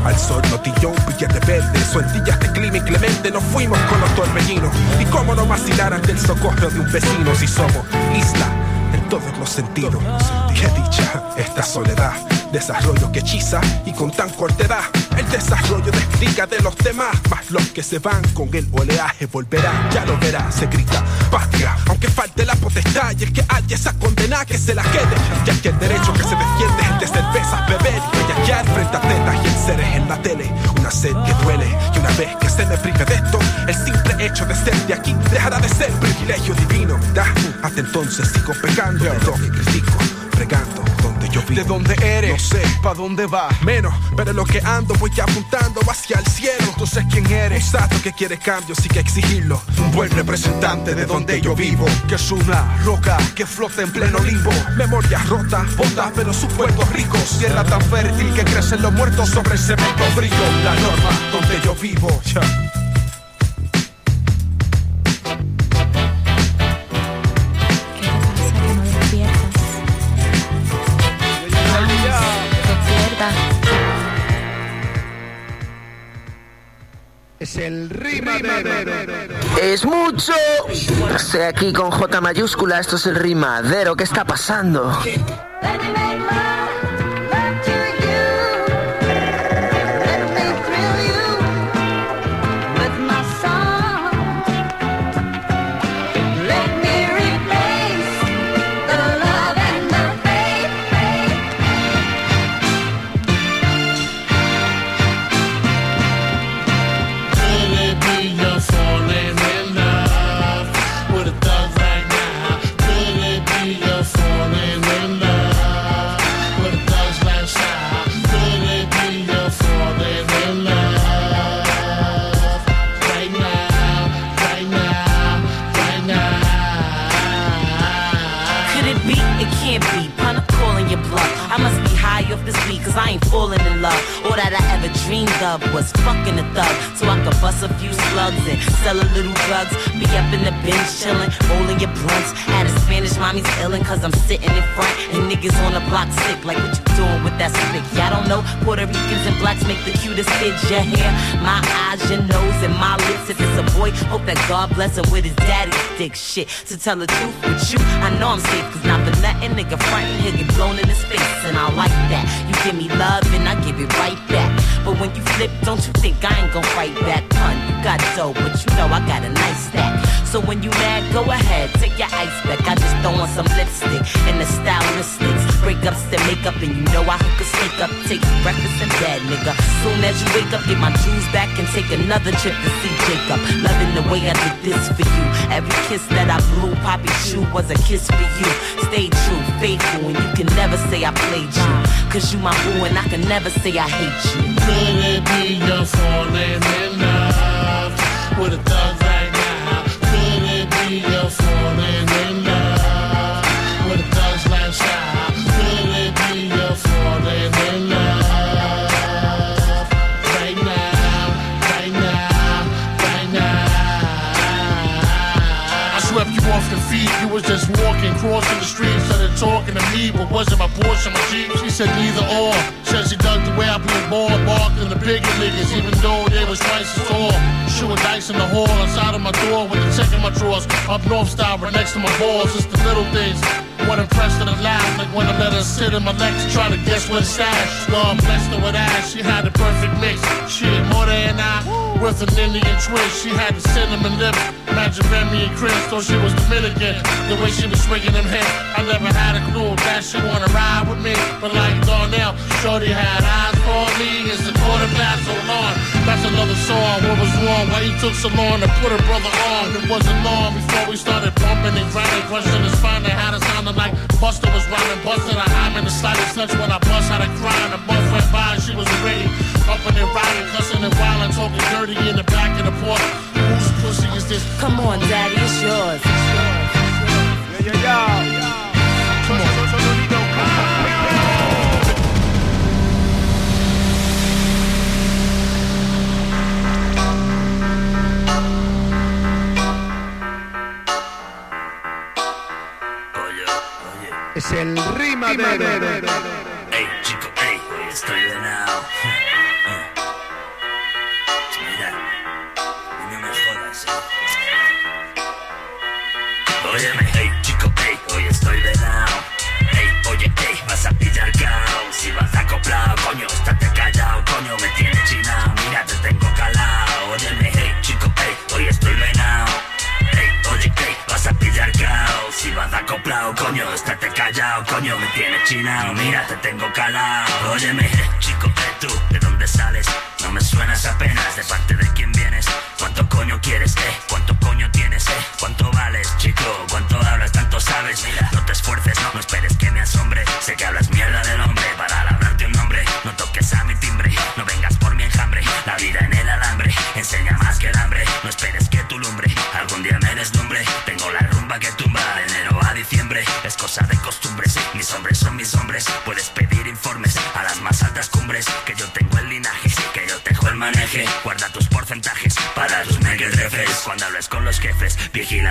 Al sol, notillón, billete verde, sueltillas de clima inclemente, nos fuimos con los torbellinos. Y cómo no vacilar ante el socorro de un vecino si somos isla en todos los sentidos. Qué dicha esta soledad, desarrollo que hechiza y con tan corta edad. El desarrollo despliega de los demás, más los que se van con el oleaje volverán. Ya lo verás, se grita patria, aunque falte la potestad y el que haya esa condena que se la quede. Ya que el derecho que se defiende es el de cervezas, beber y bellaquear frente a tetas y en seres en la tele. Una sed que duele y una vez que se me prive de esto, el simple hecho de ser de aquí dejará de ser privilegio divino. Hasta entonces sigo pecando lo que critico, donde yo vivo. ¿De dónde eres? No sé, ¿Pa dónde vas? menos, pero lo que ando voy apuntando hacia el cielo. Entonces, ¿quién Un eres? sato que quiere cambio, sí que exigirlo. Un buen representante de donde yo vivo. Que es una roca que flota en pleno limbo. Memoria rota, bota, pero sus puertos ricos. Tierra tan fértil que crecen los muertos sobre el cemento frío. La norma donde yo vivo. Es el rimadero. Es mucho. Estoy aquí con J mayúscula, esto es el rimadero. ¿Qué está pasando? Stick? Y'all don't know Puerto Ricans and blacks make the cutest kids. Your hair, my eyes, your nose, and my lips. If it's a boy, hope that God bless him with his daddy's dick. Shit, to tell the truth with you, I know I'm safe. Cause not for nothing, nigga frontin', he'll get blown in his face. And I like that. You give me love and I give it right back. But when you flip, don't you think I ain't gon' fight back? Pun, got dough, but you know I got a nice stack. So when you mad, go ahead, take your ice back. I just throw on some lipstick and the stylistics. Breakups to make up, and you know I hook a sneak up. Take breakfast in bed, nigga. Soon as you wake up, get my jewels back and take another trip to see Jacob. Loving the way I did this for you. Every kiss that I blew, Poppy Shoe was a kiss for you. Stay true, faithful, and you can never say I played you. Cause you my boo, and I can never say I hate you. With a thug right now? Could it be you're falling in love with a thug's lifestyle? Could it be you're falling in love right now, right now, right now? I swept you off your feet. You was just walking, crossing the street, started talking to me, but wasn't my Porsche, my Jeep. She said neither or bigger niggas, even though they was twice as tall. Shooting dice in the hall outside of my door when they checking my drawers. Up north style, right next to my balls. It's the little things. What impressed her alive, like when I let her sit in my legs, try to guess what stash. Lord blessed her with ass, she had the perfect mix. She more than I, with an Indian twist. She had the cinnamon lip Imagine Remy and Chris though she was Dominican. The way she was swinging them hips, I never had a clue that she wanna ride with me. But like Darnell, Shorty had eyes for me. It's a quarter past so long. That's another song. What was wrong? Why you took so long to put a brother on? It wasn't long before we started bumping and grinding. Question is finding how to sound like Buster was rhyming. Buster, I'm in the slightest touch when I bust out a crying. A month went by, she was ready. Up and riding, cussing and wilding, talking dirty in the back of the porch. pussy is this? Come on, daddy, it's yours. Yeah, yeah, yeah. Es el rima de... Hey, chico, hey, estoy callado, coño, me tiene chinao. Mira, te tengo calado. Óyeme, chico, esto jefes, here.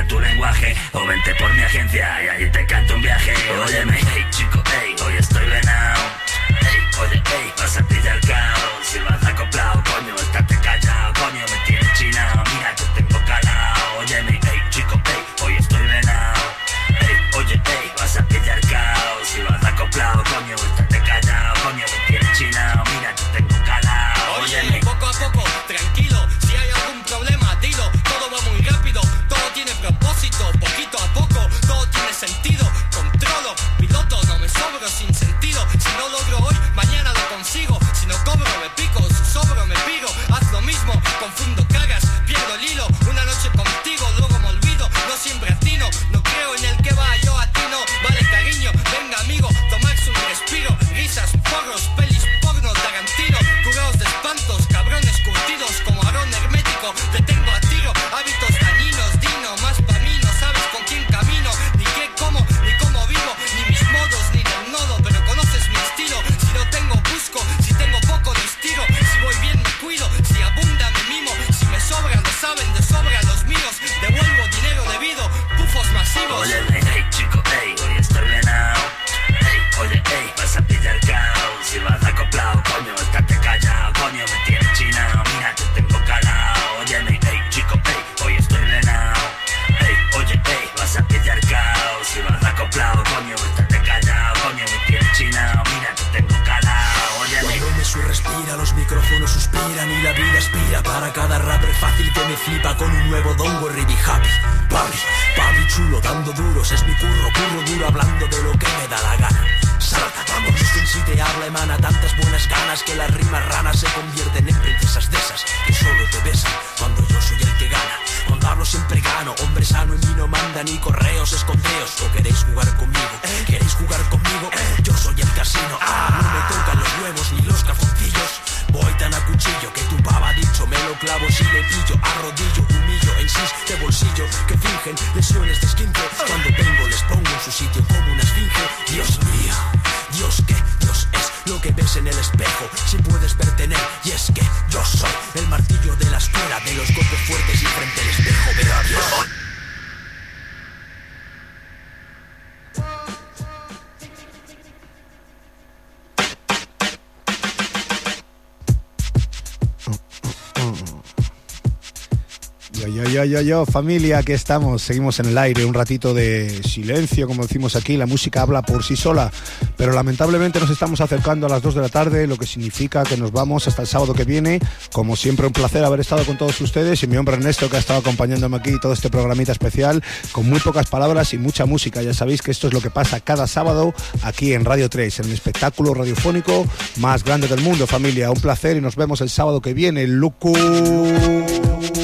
Yo, yo, familia, aquí estamos, seguimos en el aire, un ratito de silencio, como decimos aquí, la música habla por sí sola, pero lamentablemente nos estamos acercando a las 2 de la tarde, lo que significa que nos vamos hasta el sábado que viene. Como siempre, un placer haber estado con todos ustedes y mi hombre Ernesto, que ha estado acompañándome aquí todo este programita especial, con muy pocas palabras y mucha música. Ya sabéis que esto es lo que pasa cada sábado aquí en Radio 3, en el espectáculo radiofónico más grande del mundo, familia. Un placer y nos vemos el sábado que viene. Lucu.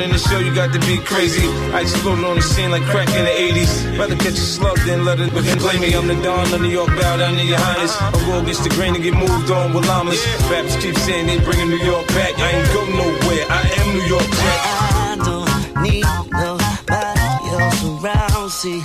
think I the show? You got to be crazy. I exploded on the scene like crack in the 80s. Rather catch a slug than let it begin. Play me, I'm the Don of New York, bow down to your highness. I roll against the grain and get moved on with llamas. Rappers keep saying they bringing New York back. I ain't go nowhere. I am New York Jack. I don't need nobody else around. See,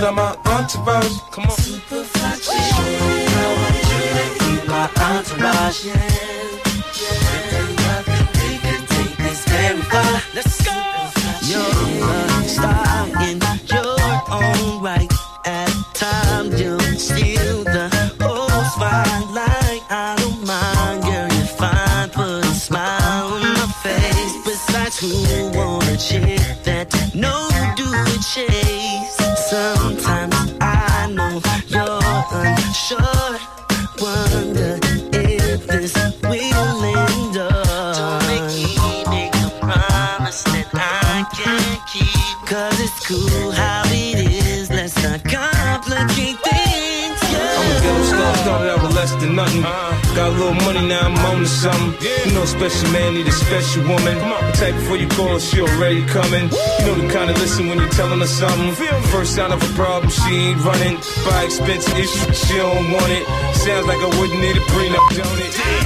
bags, be a part of my entourage. Coming. You know the kind of listen when you're telling her something. First sign of a problem, she ain't running. Buy expensive issues, she don't want it. Sounds like I wouldn't need a prenup, don't it?